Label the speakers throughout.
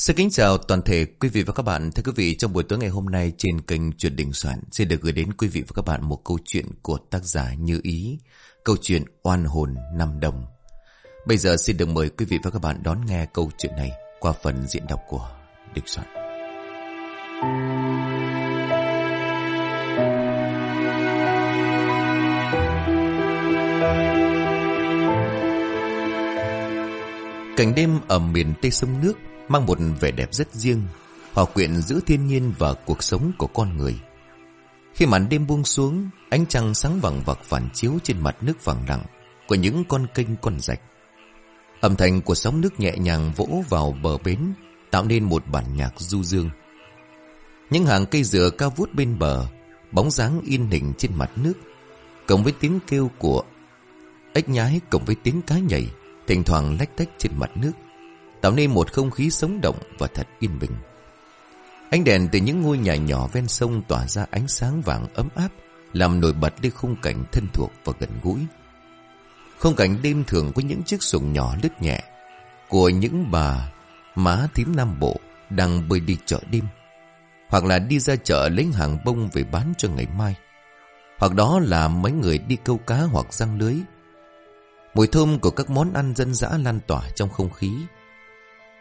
Speaker 1: Xin kính chào toàn thể quý vị và các bạn. Thưa quý vị, trong buổi tối ngày hôm nay trên kênh Chuyện Đình Soạn sẽ được gửi đến quý vị và các bạn một câu chuyện của tác giả Như Ý, câu chuyện Oan hồn năm đồng. Bây giờ xin được mời quý vị và các bạn đón nghe câu chuyện này qua phần diễn đọc của Đình Soạn. Cảnh đêm ở miền Tây sông nước mang một vẻ đẹp rất riêng, hòa quyện giữa thiên nhiên và cuộc sống của con người. Khi màn đêm buông xuống, ánh trăng sáng vàng vặc phản chiếu trên mặt nước vàng lặng của những con kênh con rạch. Âm thanh của sóng nước nhẹ nhàng vỗ vào bờ bến, tạo nên một bản nhạc du dương. Những hàng cây dừa cao vút bên bờ, bóng dáng in hình trên mặt nước, cộng với tiếng kêu của ếch nhái cộng với tiếng cá nhảy, thỉnh thoảng lách tách trên mặt nước tạo nên một không khí sống động và thật yên bình. Ánh đèn từ những ngôi nhà nhỏ ven sông tỏa ra ánh sáng vàng ấm áp, làm nổi bật đi khung cảnh thân thuộc và gần gũi. Khung cảnh đêm thường có những chiếc xuồng nhỏ lướt nhẹ của những bà má thím Nam Bộ đang bơi đi chợ đêm, hoặc là đi ra chợ lấy hàng bông về bán cho ngày mai, hoặc đó là mấy người đi câu cá hoặc răng lưới. Mùi thơm của các món ăn dân dã lan tỏa trong không khí,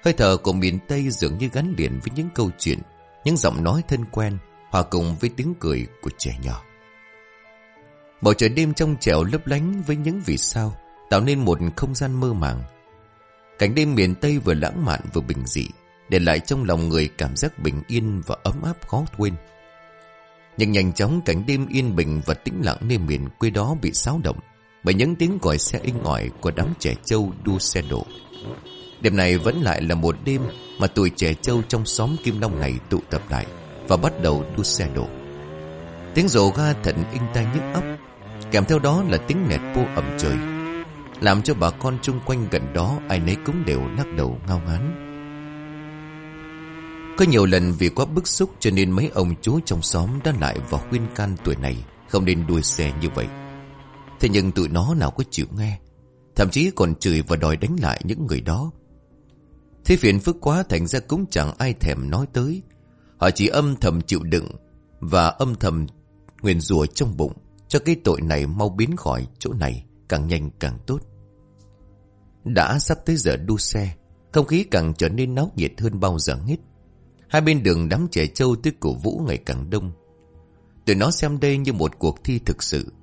Speaker 1: Hơi thở của miền Tây dường như gắn liền với những câu chuyện, những giọng nói thân quen, hòa cùng với tiếng cười của trẻ nhỏ. Bầu trời đêm trong trẻo lấp lánh với những vì sao, tạo nên một không gian mơ màng. Cảnh đêm miền Tây vừa lãng mạn vừa bình dị, để lại trong lòng người cảm giác bình yên và ấm áp khó quên. Nhưng nhanh chóng cảnh đêm yên bình và tĩnh lặng nơi miền quê đó bị xáo động bởi những tiếng còi xe inh ỏi của đám trẻ trâu đua xe đổ. Đêm này vẫn lại là một đêm mà tuổi trẻ trâu trong xóm Kim Long này tụ tập lại và bắt đầu đua xe đổ. Tiếng rổ ga thận in tai nhức óc, kèm theo đó là tiếng nẹt vô ẩm trời, làm cho bà con chung quanh gần đó ai nấy cũng đều lắc đầu ngao ngán. Có nhiều lần vì quá bức xúc cho nên mấy ông chú trong xóm đã lại vào khuyên can tuổi này không nên đua xe như vậy. Thế nhưng tụi nó nào có chịu nghe, thậm chí còn chửi và đòi đánh lại những người đó. Thế phiền phức quá thành ra cũng chẳng ai thèm nói tới. Họ chỉ âm thầm chịu đựng và âm thầm nguyền rủa trong bụng cho cái tội này mau biến khỏi chỗ này càng nhanh càng tốt. Đã sắp tới giờ đua xe, không khí càng trở nên náo nhiệt hơn bao giờ hết. Hai bên đường đám trẻ trâu tới cổ vũ ngày càng đông. Tụi nó xem đây như một cuộc thi thực sự,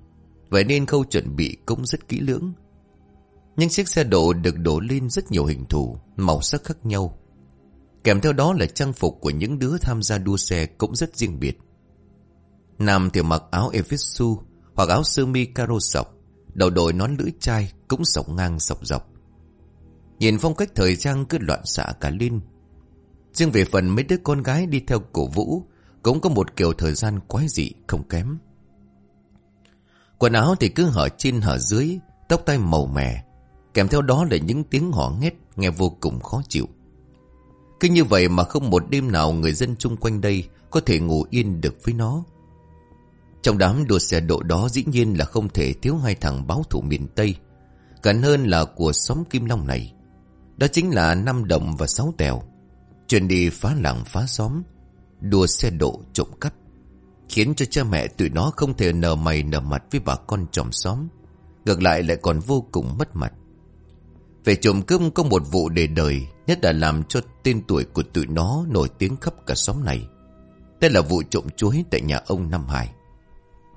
Speaker 1: vậy nên khâu chuẩn bị cũng rất kỹ lưỡng những chiếc xe độ được đổ lên rất nhiều hình thù, màu sắc khác nhau. Kèm theo đó là trang phục của những đứa tham gia đua xe cũng rất riêng biệt. Nam thì mặc áo Evisu hoặc áo sơ mi caro sọc, đầu đội nón lưỡi chai cũng sọc ngang sọc dọc. Nhìn phong cách thời trang cứ loạn xạ cả lên. Riêng về phần mấy đứa con gái đi theo cổ vũ cũng có một kiểu thời gian quái dị không kém. Quần áo thì cứ hở trên hở dưới, tóc tay màu mè, Kèm theo đó là những tiếng họ nghét Nghe vô cùng khó chịu. Cứ như vậy mà không một đêm nào Người dân chung quanh đây Có thể ngủ yên được với nó. Trong đám đua xe độ đó Dĩ nhiên là không thể thiếu hai thằng báo thủ miền Tây, Gần hơn là của xóm Kim Long này. Đó chính là năm Đồng và Sáu Tèo Chuyện đi phá làng phá xóm, Đua xe độ trộm cắp, Khiến cho cha mẹ tụi nó không thể nở mày nở mặt với bà con chồng xóm, Ngược lại lại còn vô cùng mất mặt về trộm cướp có một vụ để đời, Nhất là làm cho tên tuổi của tụi nó nổi tiếng khắp cả xóm này. Đây là vụ trộm chuối tại nhà ông Nam Hải.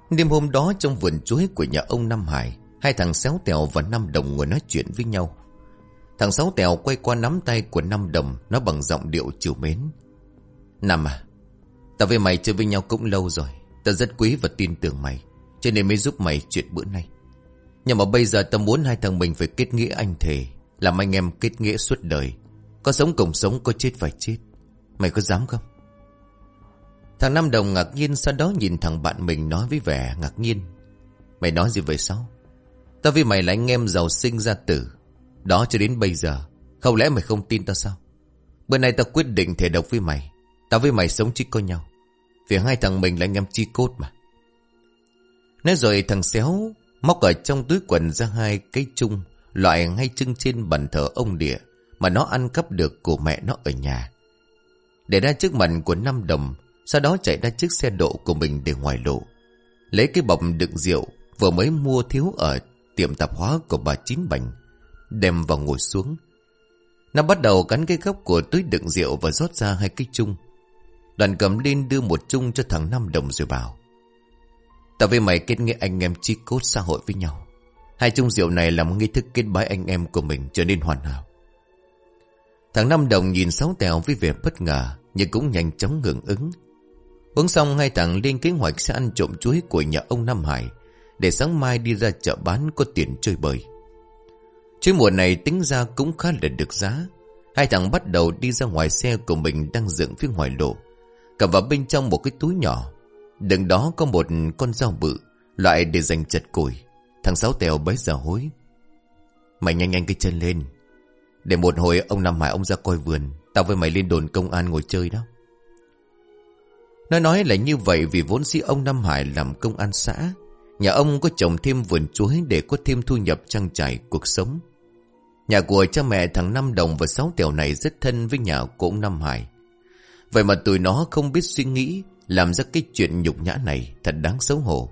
Speaker 1: Đêm hôm đó trong vườn chuối của nhà ông Nam Hải, Hai thằng Sáu Tèo và Năm Đồng ngồi nói chuyện với nhau. Thằng Sáu Tèo quay qua nắm tay của Năm Đồng Nó bằng giọng điệu chiều mến. Năm à Tao với mày chơi với nhau cũng lâu rồi, Tao rất quý và tin tưởng mày, Cho nên mới giúp mày chuyện bữa nay. Nhưng mà bây giờ tao muốn hai thằng mình phải kết nghĩa anh thề làm anh em kết nghĩa suốt đời. Có sống cùng sống, có chết phải chết. Mày có dám không? Thằng Nam Đồng ngạc nhiên Sau đó nhìn thằng bạn mình nói với vẻ ngạc nhiên. Mày nói gì vậy sao? Tao với mày là anh em giàu sinh ra tử. Đó cho đến bây giờ, Không lẽ mày không tin tao sao? Bữa nay tao quyết định thể độc với mày. Tao với mày sống chỉ có nhau. Vì hai thằng mình là anh em chi cốt mà. Nói rồi thằng xéo Móc ở trong túi quần ra hai cái chung. Loại ngay trưng trên bàn thờ ông địa Mà nó ăn cắp được của mẹ nó ở nhà. Để ra trước mặt của năm đồng, Sau đó chạy ra chiếc xe độ của mình để ngoài lộ. Lấy cái bọc đựng rượu, Vừa mới mua thiếu ở tiệm tạp hóa của bà Chín Bành, Đem vào ngồi xuống. Nó bắt đầu cắn cái góc của túi đựng rượu Và rót ra hai cái chung. Đoàn cầm lên đưa một chung cho thằng Năm đồng rồi bảo, Tao với mày kết nghĩa anh em chi cốt xã hội với nhau. Hai chung rượu này làm nghi thức kết bái anh em của mình trở nên hoàn hảo. Thằng Năm Đồng nhìn Sáu Tèo với vẻ bất ngờ, Nhưng cũng nhanh chóng ngưỡng ứng. Uống xong, hai thằng lên kế hoạch sẽ ăn trộm chuối của nhà ông Nam Hải, Để sáng mai đi ra chợ bán có tiền chơi bời. Chuối mùa này tính ra cũng khá là được giá. Hai thằng bắt đầu đi ra ngoài xe của mình đang dựng phía ngoài lộ Cầm vào bên trong một cái túi nhỏ. Đằng đó có một con dao bự, Loại để dành chật củi Thằng Sáu Tèo bấy giờ hối. Mày nhanh nhanh cái chân lên. Để một hồi ông Nam Hải ông ra coi vườn, Tao với mày lên đồn công an ngồi chơi đó. Nó nói là như vậy Vì vốn dĩ ông Nam Hải làm công an xã. Nhà ông có trồng thêm vườn chuối Để có thêm thu nhập trang trải cuộc sống. Nhà của cha mẹ thằng Năm Đồng và Sáu Tèo này Rất thân với nhà của ông Nam Hải. Vậy mà tụi nó không biết suy nghĩ, Làm ra cái chuyện nhục nhã này Thật đáng xấu hổ.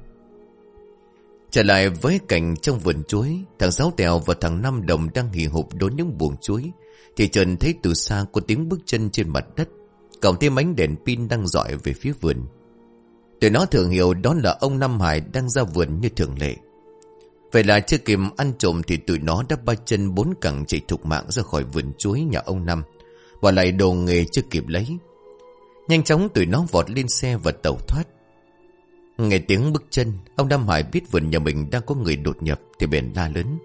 Speaker 1: Trở lại với cảnh trong vườn chuối, Thằng Sáu Tèo và thằng Năm Đồng Đang hì hụp đốn những buồng chuối. Thì Trần thấy từ xa có tiếng bước chân trên mặt đất, Cộng thêm ánh đèn pin đang dọi về phía vườn. Tụi nó thường hiểu đó là ông Nam Hải đang ra vườn như thường lệ. Vậy là chưa kịp ăn trộm thì tụi nó đã ba chân bốn cẳng chạy thục mạng ra khỏi vườn chuối nhà ông Năm. Bỏ lại đồ nghề chưa kịp lấy. Nhanh chóng tụi nó vọt lên xe và tẩu thoát. Nghe tiếng bước chân, Ông Nam Hải biết vườn nhà mình đang có người đột nhập Thì bèn la lớn.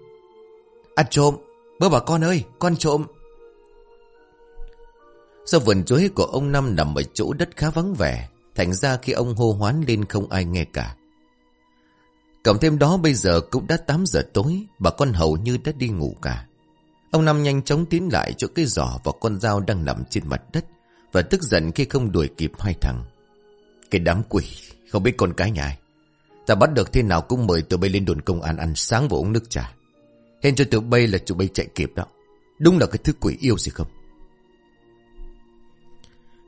Speaker 1: Ăn trộm! Bơ bà con ơi, con trộm! Do vườn chuối của ông Năm nằm ở chỗ đất khá vắng vẻ, Thành ra khi ông hô hoán lên không ai nghe cả. Cộng thêm đó, bây giờ cũng đã 8 giờ tối, Bà con hầu như đã đi ngủ cả. Ông Năm nhanh chóng tiến lại chỗ cái giỏ và con dao đang nằm trên mặt đất Và tức giận khi không đuổi kịp hai thằng. Cái đám quỷ! Không biết con cái nhà ai. Ta bắt được thế nào cũng mời tụi bay lên đồn công an ăn sáng và uống nước trà. Hên cho tụi bay là tụi bay chạy kịp đó. Đúng là cái thứ quỷ yêu gì không?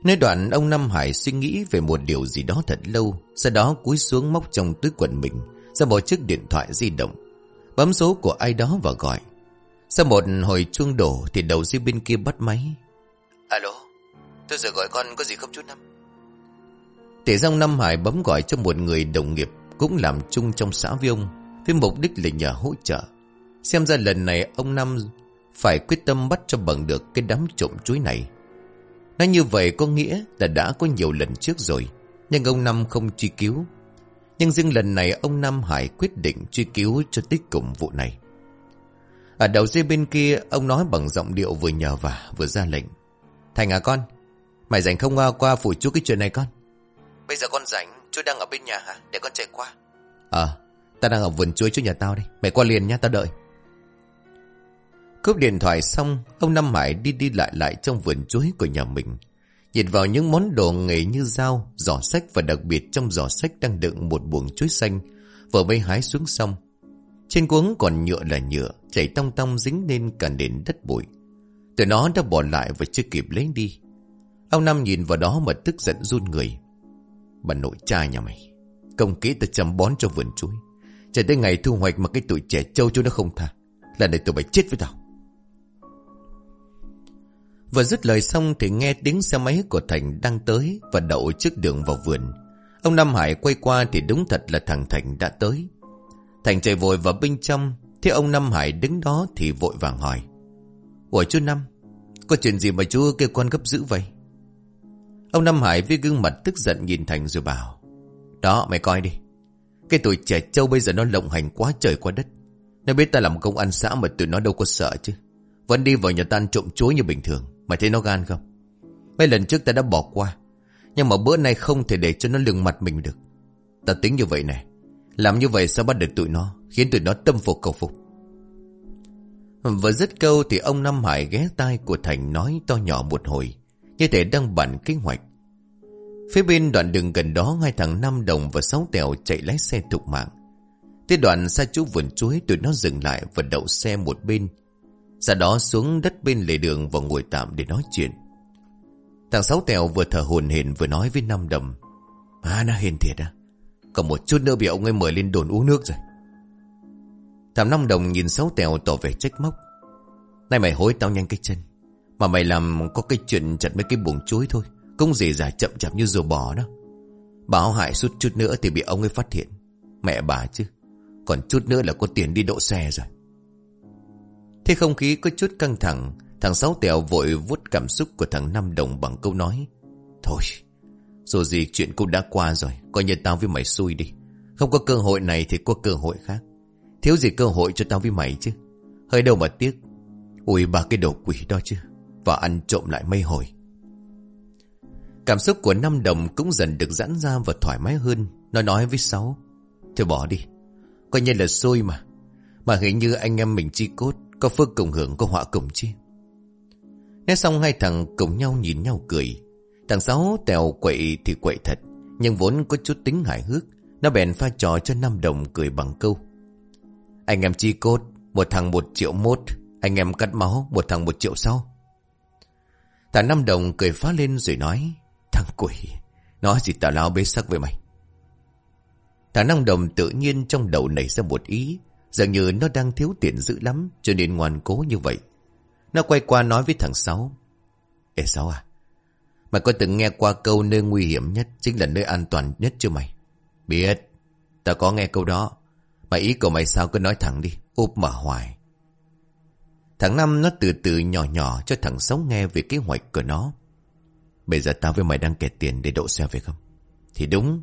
Speaker 1: Nơi đoạn ông Nam Hải suy nghĩ về một điều gì đó thật lâu, Sau đó cúi xuống móc trong túi quần mình, Ra bỏ chiếc điện thoại di động, Bấm số của ai đó và gọi. Sau một hồi chuông đổ Thì đầu dây bên kia bắt máy. Alo, Tôi giờ gọi con có gì không chú Năm? Tể dòng Nam Hải bấm gọi cho một người đồng nghiệp Cũng làm chung trong xã với ông Với mục đích là nhờ hỗ trợ. Xem ra lần này ông Năm Phải quyết tâm bắt cho bằng được Cái đám trộm chuối này. Nói như vậy có nghĩa là đã có nhiều lần trước rồi Nhưng ông Năm không truy cứu. Nhưng riêng lần này ông Năm Hải quyết định truy cứu cho tích cùng vụ này. Ở đầu dây bên kia Ông nói bằng giọng điệu vừa nhờ vả vừa ra lệnh. Thành à con Mày rảnh không qua, qua phủ chú cái chuyện này con? Bây giờ con rảnh Chú đang ở bên nhà hả? Để con chạy qua. Ờ à, Ta đang ở vườn chuối chú nhà tao đây. Mày qua liền nha tao đợi. Cúp điện thoại xong Ông Năm Hải đi đi lại lại trong vườn chuối của nhà mình. Nhìn vào những món đồ nghề như dao Giỏ sách và đặc biệt trong giỏ sách đang đựng một buồng chuối xanh. Vừa mới hái xuống xong. Trên cuống còn nhựa là nhựa Chảy tong tong dính lên cả nền đất bụi. Từ nó đã bỏ lại và chưa kịp lấy đi. Ông Năm nhìn vào đó mà tức giận run người. Bà nội cha nhà mày. Công kỹ tao chăm bón cho vườn chuối. Chờ tới ngày thu hoạch mà cái tuổi trẻ trâu chú nó không tha Lần này tụi mày chết với tao. Vừa dứt lời xong thì nghe tiếng xe máy của Thành đang tới Và đậu trước đường vào vườn. Ông Nam Hải quay qua thì đúng thật là thằng Thành đã tới. Thành chạy vội vào bên trong Thế ông Nam Hải đứng đó thì vội vàng hỏi. Ủa chú Năm, Có chuyện gì mà chú kêu con gấp dữ vậy? Ông Nam Hải với gương mặt tức giận nhìn Thành rồi bảo, Đó, mày coi đi. Cái tuổi trẻ trâu bây giờ nó lộng hành quá trời quá đất. Nó biết ta làm công an xã mà tụi nó đâu có sợ chứ. Vẫn đi vào nhà tan trộm chuối như bình thường. Mày thấy nó gan không? Mấy lần trước ta đã bỏ qua, Nhưng mà bữa nay không thể để cho nó lường mặt mình được. Ta tính như vậy này. Làm như vậy sao bắt được tụi nó, Khiến tụi nó tâm phục cầu phục? Vừa dứt câu thì ông Nam Hải ghé tai của Thành nói to nhỏ một hồi, Như thể đang bản kế hoạch. Phía bên đoạn đường gần đó, Hai thằng Năm Đồng và Sáu Tèo chạy lái xe thục mạng Tới đoạn xa chú vườn chuối Tụi nó dừng lại và đậu xe một bên sau đó xuống đất bên lề đường và ngồi tạm để nói chuyện Thằng Sáu Tèo vừa thở hồn hển vừa nói với Năm Đồng. À nó hên thiệt à. Còn một chút nữa bị ông ấy mời lên đồn uống nước rồi. Thằng Năm Đồng nhìn Sáu Tèo tỏ vẻ trách móc. Nay mày hối tao nhanh cái chân. Mà mày làm có cái chuyện chặt mấy cái buồng chuối thôi. Cũng gì già chậm chạp như rùa bò đó. Báo hại suốt chút nữa thì bị ông ấy phát hiện. Mẹ bà chứ. Còn chút nữa là có tiền đi độ xe rồi. Thế không khí có chút căng thẳng. Thằng Sáu Tèo vội vuốt cảm xúc của thằng Năm Đồng bằng câu nói. Thôi, dù gì chuyện cũng đã qua rồi. Coi như tao với mày xui đi. Không có cơ hội này thì có cơ hội khác. Thiếu gì cơ hội cho tao với mày chứ. Hơi đâu mà tiếc. Ui ba cái đồ quỷ đó chứ. Và ăn trộm lại mây hồi. Cảm xúc của năm đồng cũng dần được giãn ra và thoải mái hơn. Nó nói với Sáu. Thôi bỏ đi. Coi như là xôi mà. Mà hình như anh em mình chi cốt. Có phước cùng hưởng, có họa cùng chi. Nói xong hai thằng cùng nhau nhìn nhau cười. Thằng Sáu tèo quậy thì quậy thật. Nhưng vốn có chút tính hài hước. Nó bèn pha trò cho năm đồng cười bằng câu. Anh em chi cốt. Một thằng một triệu mốt. Anh em cắt máu. Một thằng một triệu sau. Thằng năm đồng cười phá lên rồi nói. Thằng quỷ. Nói gì tào lao bế sắc với mày. Thằng năm đồng tự nhiên trong đầu nảy ra một ý. Dường như nó đang thiếu tiền dữ lắm. Cho nên ngoan cố như vậy. Nó quay qua nói với thằng Sáu. Ê Sáu à. Mày có từng nghe qua câu nơi nguy hiểm nhất chính là nơi an toàn nhất chưa mày? Biết. Tao có nghe câu đó. Mà ý của mày sao cứ nói thẳng đi. Úp mở hoài. Thằng Năm nó từ từ nhỏ nhỏ cho thằng Sáu nghe về kế hoạch của nó. Bây giờ tao với mày đang kẹt tiền để đậu xe phải không? Thì đúng.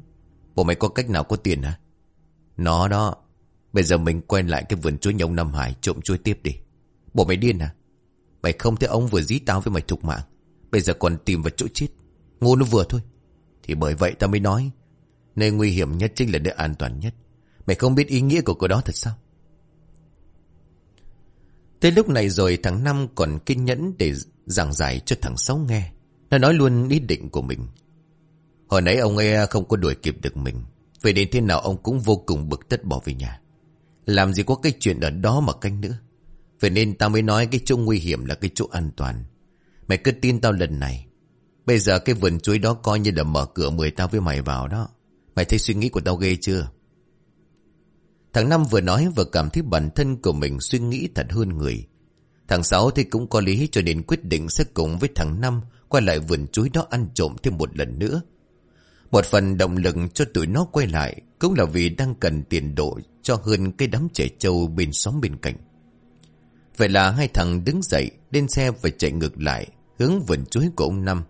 Speaker 1: Bộ mày có cách nào có tiền hả? Nó đó. Bây giờ mình quen lại cái vườn chuối nhông Nam Hải trộm chuối tiếp đi. Bộ mày điên hả? Mày không thấy ông vừa dí tao với mày thục mạng. Bây giờ còn tìm vào chỗ chết. Ngu nó vừa thôi. Thì bởi vậy tao mới nói. Nơi nguy hiểm nhất chính là nơi an toàn nhất. Mày không biết ý nghĩa của cái đó thật sao? Tới lúc này rồi thằng Năm còn kiên nhẫn để giảng giải cho thằng Sáu nghe. Nó nói luôn ý định của mình. Hồi nãy ông ấy không có đuổi kịp được mình. Vậy đến thế nào ông cũng vô cùng bực tất bỏ về nhà. Làm gì có cái chuyện ở đó mà canh nữa. Vậy nên tao mới nói cái chỗ nguy hiểm là cái chỗ an toàn. Mày cứ tin tao lần này. Bây giờ cái vườn chuối đó coi như là mở cửa mời tao với mày vào đó. Mày thấy suy nghĩ của tao ghê chưa? Thằng Năm vừa nói vừa cảm thấy bản thân của mình suy nghĩ thật hơn người. Thằng Sáu thì cũng có lý cho nên quyết định sẽ cùng với thằng Năm quay lại vườn chuối đó ăn trộm thêm một lần nữa. Một phần động lực cho tụi nó quay lại cũng là vì đang cần tiền độ cho hơn cái đám trẻ trâu bên xóm bên cạnh. Vậy là hai thằng đứng dậy, lên xe và chạy ngược lại, hướng vườn chuối của ông Năm.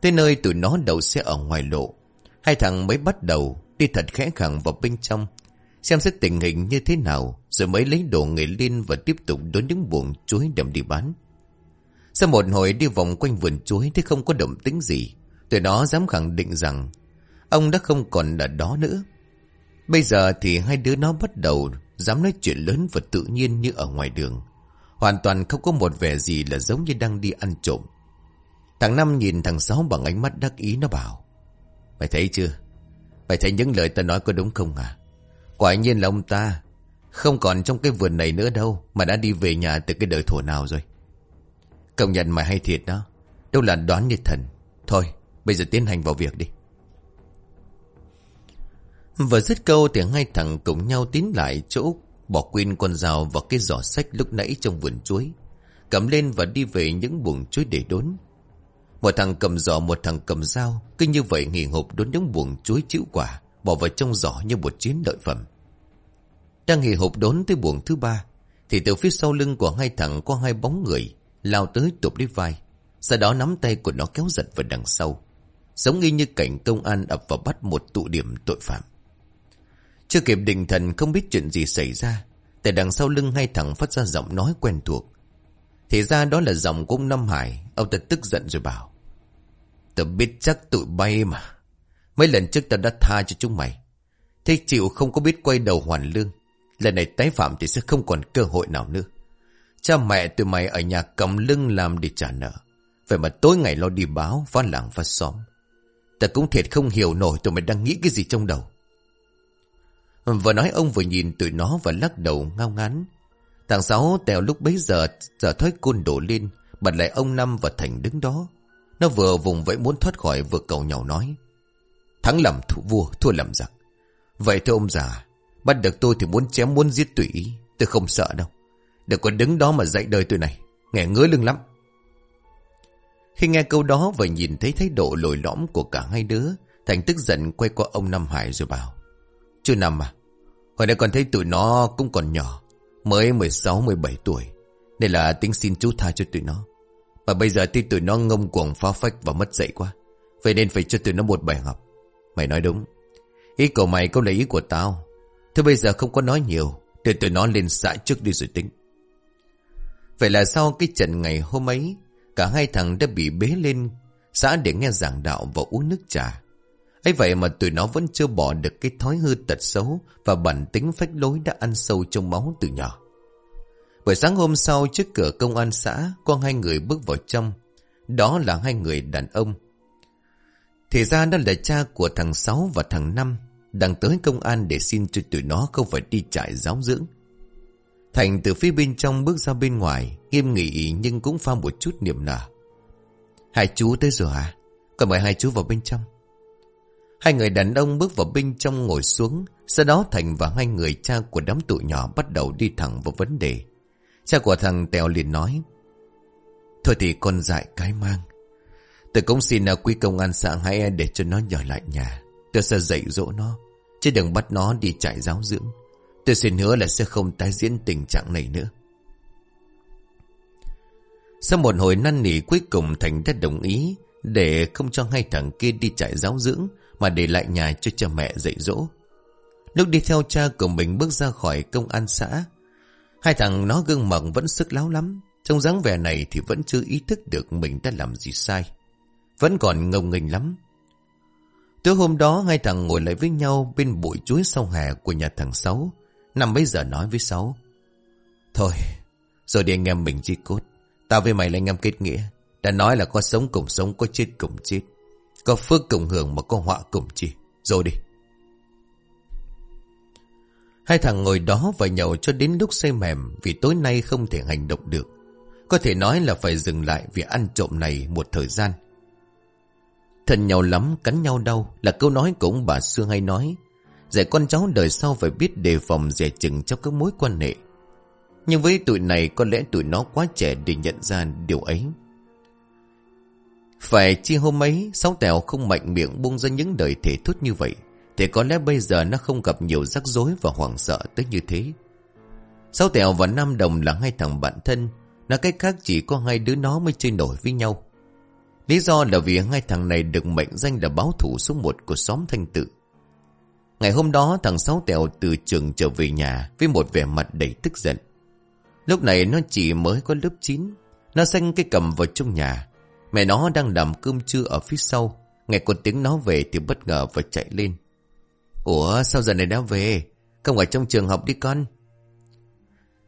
Speaker 1: Tới nơi tụi nó đậu xe ở ngoài lộ. Hai thằng mới bắt đầu đi thật khẽ khẳng vào bên trong, xem xét tình hình như thế nào, rồi mới lấy đồ nghề lên và tiếp tục đốn những buồng chuối đem đi bán. Sau một hồi đi vòng quanh vườn chuối thì không có động tính gì, từ đó dám khẳng định rằng ông đã không còn ở đó nữa. Bây giờ thì hai đứa nó bắt đầu dám nói chuyện lớn và tự nhiên như ở ngoài đường. Hoàn toàn không có một vẻ gì là giống như đang đi ăn trộm. Thằng Năm nhìn thằng Sáu bằng ánh mắt đắc ý nó bảo. Mày thấy chưa? Mày thấy những lời ta nói có đúng không à? Quả nhiên là ông ta. Không còn trong cái vườn này nữa đâu. Mà đã đi về nhà từ cái đời thổ nào rồi. Công nhận mày hay thiệt đó. Đâu là đoán như thần. Thôi, bây giờ tiến hành vào việc đi. Vừa dứt câu thì hai thằng cùng nhau tiến lại chỗ Bỏ quên con dao vào cái giỏ sách lúc nãy trong vườn chuối. Cầm lên và đi về những buồng chuối để đốn. Một thằng cầm giỏ một thằng cầm dao. Cứ như vậy nghỉ hộp đốn những buồng chuối chịu quả. Bỏ vào trong giỏ như một chiến lợi phẩm. Đang nghỉ hộp đốn tới buồng thứ ba. Thì từ phía sau lưng của hai thằng có hai bóng người. Lao tới tụp lấy vai. Sau đó nắm tay của nó kéo giật vào đằng sau. Giống y như cảnh công an ập vào bắt một tụ điểm tội phạm. Chưa kịp định thần không biết chuyện gì xảy ra. Tại đằng sau lưng hai thằng phát ra giọng nói quen thuộc. Thì ra đó là giọng của ông Năm Hải. Ông ta tức giận rồi bảo. Tớ biết chắc tụi bay mà. Mấy lần trước ta đã tha cho chúng mày. Thế chịu không có biết quay đầu hoàn lương. Lần này tái phạm thì sẽ không còn cơ hội nào nữa. Cha mẹ tụi mày ở nhà cầm lưng làm để trả nợ. Vậy mà tối ngày lo đi báo, phát làng phát xóm. Ta cũng thiệt không hiểu nổi tụi mày đang nghĩ cái gì trong đầu. Vừa nói ông vừa nhìn tụi nó và lắc đầu ngao ngán. Thằng Sáu tèo lúc bấy giờ giờ thói côn đổ lên, bật lại ông Năm và Thành đứng đó. Nó vừa vùng vẫy muốn thoát khỏi vừa cầu nhau nói. Thắng làm thủ vua, thua làm giặc. Vậy thưa ông già, bắt được tôi thì muốn chém muốn giết tùy. Tôi không sợ đâu. Đừng có đứng đó mà dạy đời tôi này. Nghe ngứa lưng lắm. Khi nghe câu đó và nhìn thấy thái độ lồi lõm của cả hai đứa, Thành tức giận quay qua ông Nam Hải rồi bảo. Chú Năm à, hồi nãy còn thấy tụi nó cũng còn nhỏ, mới 16-17 tuổi. Nên là tính xin chú tha cho tụi nó. Mà bây giờ thì tụi nó ngông cuồng phá phách và mất dạy quá. Vậy nên phải cho tụi nó một bài học. Mày nói đúng. Ý của mày cũng là ý của tao. thế bây giờ không có nói nhiều. Để tụi nó lên xã trước đi rồi tính. Vậy là sau cái trận ngày hôm ấy, cả hai thằng đã bị bế lên xã để nghe giảng đạo và uống nước trà ấy vậy mà tụi nó vẫn chưa bỏ được cái thói hư tật xấu và bản tính phách lối đã ăn sâu trong máu từ nhỏ. Buổi sáng hôm sau trước cửa công an xã, con hai người bước vào trong. Đó là hai người đàn ông. Thì ra đó là cha của thằng Sáu và thằng Năm, đang tới công an để xin cho tụi nó không phải đi trại giáo dưỡng. Thành từ phía bên trong bước ra bên ngoài, nghiêm nghị nhưng cũng pha một chút niềm nở. Hai chú tới rồi à? Còn mời hai chú vào bên trong. Hai người đàn ông bước vào bên trong ngồi xuống, sau đó Thành và hai người cha của đám tụi nhỏ bắt đầu đi thẳng vào vấn đề. Cha của thằng Tèo liền nói, Thôi thì con dại cái mang. Tôi cũng xin à, quý công an xã hãy để cho nó nhỏ lại nhà. Tôi sẽ dạy dỗ nó, chứ đừng bắt nó đi chạy giáo dưỡng. Tôi xin hứa là sẽ không tái diễn tình trạng này nữa. Sau một hồi năn nỉ cuối cùng Thành đã đồng ý để không cho hai thằng kia đi trại giáo dưỡng mà để lại nhà cho cha mẹ dạy dỗ. Lúc đi theo cha của mình bước ra khỏi công an xã, hai thằng nó gương mặt vẫn sức láo lắm. Trong dáng vẻ này thì vẫn chưa ý thức được mình đã làm gì sai. Vẫn còn ngông nghênh lắm. Tối hôm đó hai thằng ngồi lại với nhau bên bụi chuối sau hè của nhà thằng Sáu. Năm mấy giờ nói với Sáu. Thôi, rồi đi anh em mình chi cốt. Tao với mày là anh em kết nghĩa. Đã nói là có sống cùng sống, có chết cùng chết. Có phước cùng hưởng mà có họa cùng chi. Rồi đi. Hai thằng ngồi đó và nhậu cho đến lúc say mềm vì tối nay không thể hành động được. Có thể nói là phải dừng lại vì ăn trộm này một thời gian. Thân nhau lắm, cắn nhau đau là câu nói của ông bà xưa hay nói. Dạy con cháu đời sau phải biết đề phòng dè chừng trong các mối quan hệ. Nhưng với tụi này có lẽ tụi nó quá trẻ để nhận ra điều ấy. Phải chi hôm ấy, Sáu Tèo không mạnh miệng buông ra những đời thể thốt như vậy. Thì có lẽ bây giờ nó không gặp nhiều rắc rối và hoảng sợ tới như thế. Sáu Tèo và Nam Đồng là hai thằng bạn thân. Là cách khác chỉ có hai đứa nó mới chơi nổi với nhau. Lý do là vì hai thằng này được mệnh danh là báo thủ số một của xóm Thanh Tự. Ngày hôm đó thằng Sáu Tèo từ trường trở về nhà với một vẻ mặt đầy tức giận. Lúc này nó chỉ mới có lớp 9. Nó xanh cái cầm vào trong nhà. Mẹ nó đang làm cơm trưa ở phía sau. Nghe có tiếng nó về thì bất ngờ và chạy lên. Ủa, sao giờ này đã về? Không ở trong trường học đi con.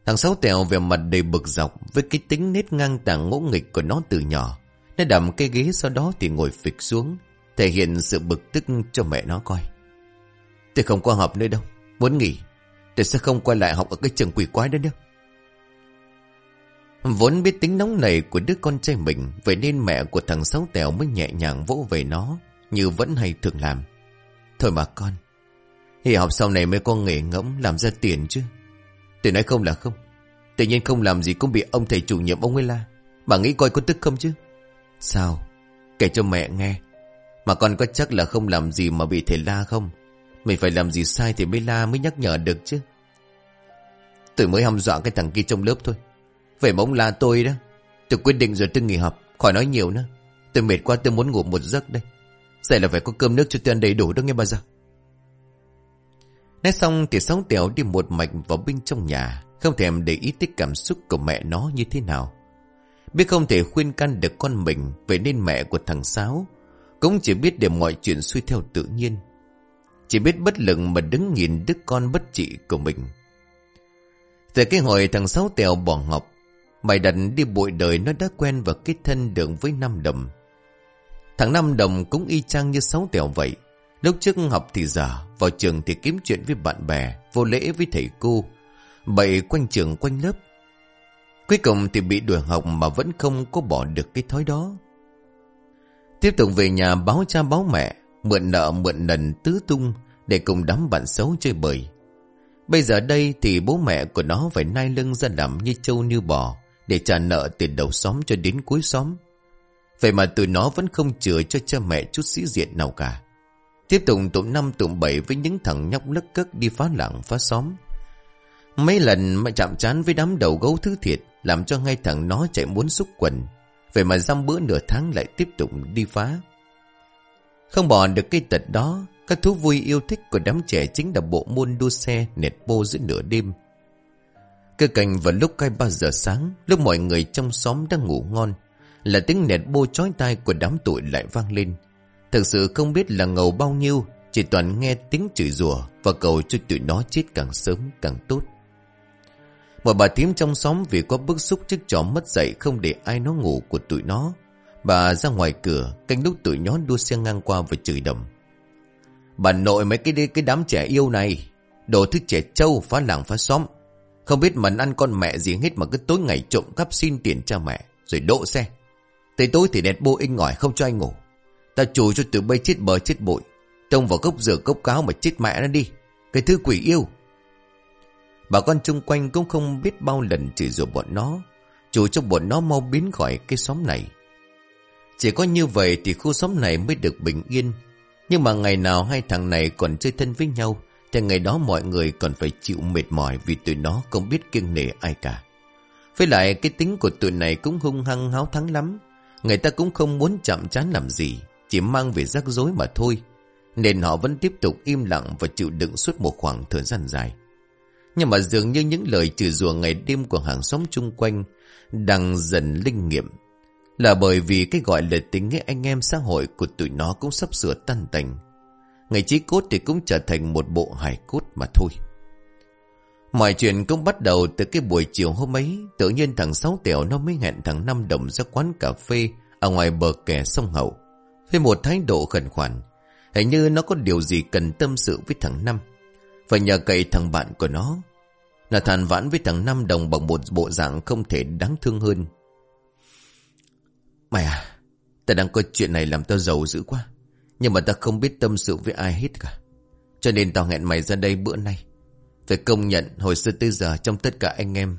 Speaker 1: Thằng Sáu Tèo về mặt đầy bực dọc với cái tính nết ngang tàng ngỗ nghịch của nó từ nhỏ. Nó đầm cái ghế sau đó thì ngồi phịch xuống. Thể hiện sự bực tức cho mẹ nó coi. Tôi không qua học nữa đâu. Muốn nghỉ. Tôi sẽ không quay lại học ở cái trường quỷ quái đó nữa. Vốn biết tính nóng này của đứa con trai mình, Vậy nên mẹ của thằng Sáu Tèo mới nhẹ nhàng vỗ về nó, Như vẫn hay thường làm. Thôi mà con Thì học sau này mới có nghề ngẫm làm ra tiền chứ. Tôi nói không là không. Tự nhiên không làm gì cũng bị ông thầy chủ nhiệm ông ấy la. Bà nghĩ coi có tức không chứ? Sao? Kể cho mẹ nghe. Mà con có chắc là không làm gì mà bị thầy la không? Mình phải làm gì sai thì mới la mới nhắc nhở được chứ? Tôi mới hăm dọa cái thằng kia trong lớp thôi. Vậy mà ông la tôi đó, Tôi quyết định rồi tôi nghỉ học, Khỏi nói nhiều nữa. Tôi mệt quá, tôi muốn ngủ một giấc đây. Dạy là phải có cơm nước cho tôi ăn đầy đủ đó nghe bao giờ Nói xong thì sáu tèo đi một mạch vào bên trong nhà, Không thèm để ý tích cảm xúc của mẹ nó như thế nào. Biết không thể khuyên can được con mình Vậy nên mẹ của thằng Sáu, Cũng chỉ biết để mọi chuyện suy theo tự nhiên. Chỉ biết bất lực mà đứng nhìn đứa con bất trị của mình Từ cái hồi thằng Sáu tèo bỏ học Mày đặt đi bụi đời nó đã quen và kết thân được với năm đồng. Thằng năm đồng cũng y chang như sáu tèo vậy. Lúc trước học thì giả, vào trường thì kiếm chuyện với bạn bè, vô lễ với thầy cô, bậy quanh trường quanh lớp. Cuối cùng thì bị đuổi học mà vẫn không có bỏ được cái thói đó. Tiếp tục về nhà báo cha báo mẹ Mượn nợ mượn nần tứ tung Để cùng đám bạn xấu chơi bời. Bây giờ đây thì bố mẹ của nó Phải nai lưng ra làm như trâu như bò Để trả nợ từ đầu xóm cho đến cuối xóm. Vậy mà tụi nó vẫn không chừa cho cha mẹ chút sĩ diện nào cả. Tiếp tục tụng năm tụng bảy với những thằng nhóc lất cất đi phá làng, phá xóm. Mấy lần mà chạm chán với đám đầu gấu thứ thiệt Làm cho ngay thằng nó chạy muốn xúc quần. Vậy mà dăm bữa nửa tháng lại tiếp tục đi phá. Không bỏ được cây tật đó, Các thú vui yêu thích của đám trẻ chính là bộ môn đua xe nẹt bô giữa nửa đêm Cơ cảnh vào lúc hai ba giờ sáng, Lúc mọi người trong xóm đang ngủ ngon, Là tiếng nẹt bô chói tai của đám tuổi lại vang lên Thực sự không biết là ngầu bao nhiêu, Chỉ toàn nghe tiếng chửi rủa Và cầu cho tụi nó chết càng sớm càng tốt một bà thím trong xóm vì có bức xúc trước chó mất dậy không để ai nó ngủ của tụi nó. Bà ra ngoài cửa, canh lúc tụi nhón đua xe ngang qua và chửi đầm. Bà nội mấy cái cái đám trẻ yêu này, đồ thức trẻ trâu phá làng phá xóm. Không biết mần ăn con mẹ gì hết mà cứ tối ngày trộm cắp xin tiền cha mẹ, rồi đỗ xe. Tới tối thì đẹp bô inh ngỏi không cho anh ngủ. Ta chủ cho tụi bay chết bờ chết bụi. Trông vào gốc rửa gốc cáo mà chết mẹ nó đi. Cái thứ quỷ yêu. Bà con chung quanh cũng không biết bao lần chỉ rủa bọn nó. Chủ cho bọn nó mau biến khỏi cái xóm này. Chỉ có như vậy thì khu xóm này mới được bình yên. Nhưng mà ngày nào hai thằng này còn chơi thân với nhau, thì ngày đó mọi người còn phải chịu mệt mỏi vì tụi nó không biết kiêng nể ai cả. Với lại cái tính của tụi này cũng hung hăng háo thắng lắm. Người ta cũng không muốn chạm chán làm gì, chỉ mang về rắc rối mà thôi. Nên họ vẫn tiếp tục im lặng và chịu đựng suốt một khoảng thời gian dài. Nhưng mà dường như những lời trừ rủa ngày đêm của hàng xóm chung quanh đang dần linh nghiệm. Là bởi vì cái gọi là tình nghĩa anh em xã hội của tụi nó cũng sắp sửa tan tành. Ngày chí cốt thì cũng trở thành một bộ hài cốt mà thôi. Mọi chuyện cũng bắt đầu từ cái buổi chiều hôm ấy. Tự nhiên thằng Sáu Tèo nó mới hẹn thằng Năm Đồng ra quán cà phê ở ngoài bờ kè sông Hậu. Với một thái độ khẩn khoản. Hình như nó có điều gì cần tâm sự với thằng Năm. và nhờ cậy thằng bạn của nó Là thàn vãn với thằng Năm Đồng Bằng một bộ dạng không thể đáng thương hơn Mày à Ta đang có chuyện này làm tao giàu dữ quá. Nhưng mà ta không biết tâm sự với ai hết cả. Cho nên tao hẹn mày ra đây bữa nay. Phải công nhận, hồi xưa tới giờ Trong tất cả anh em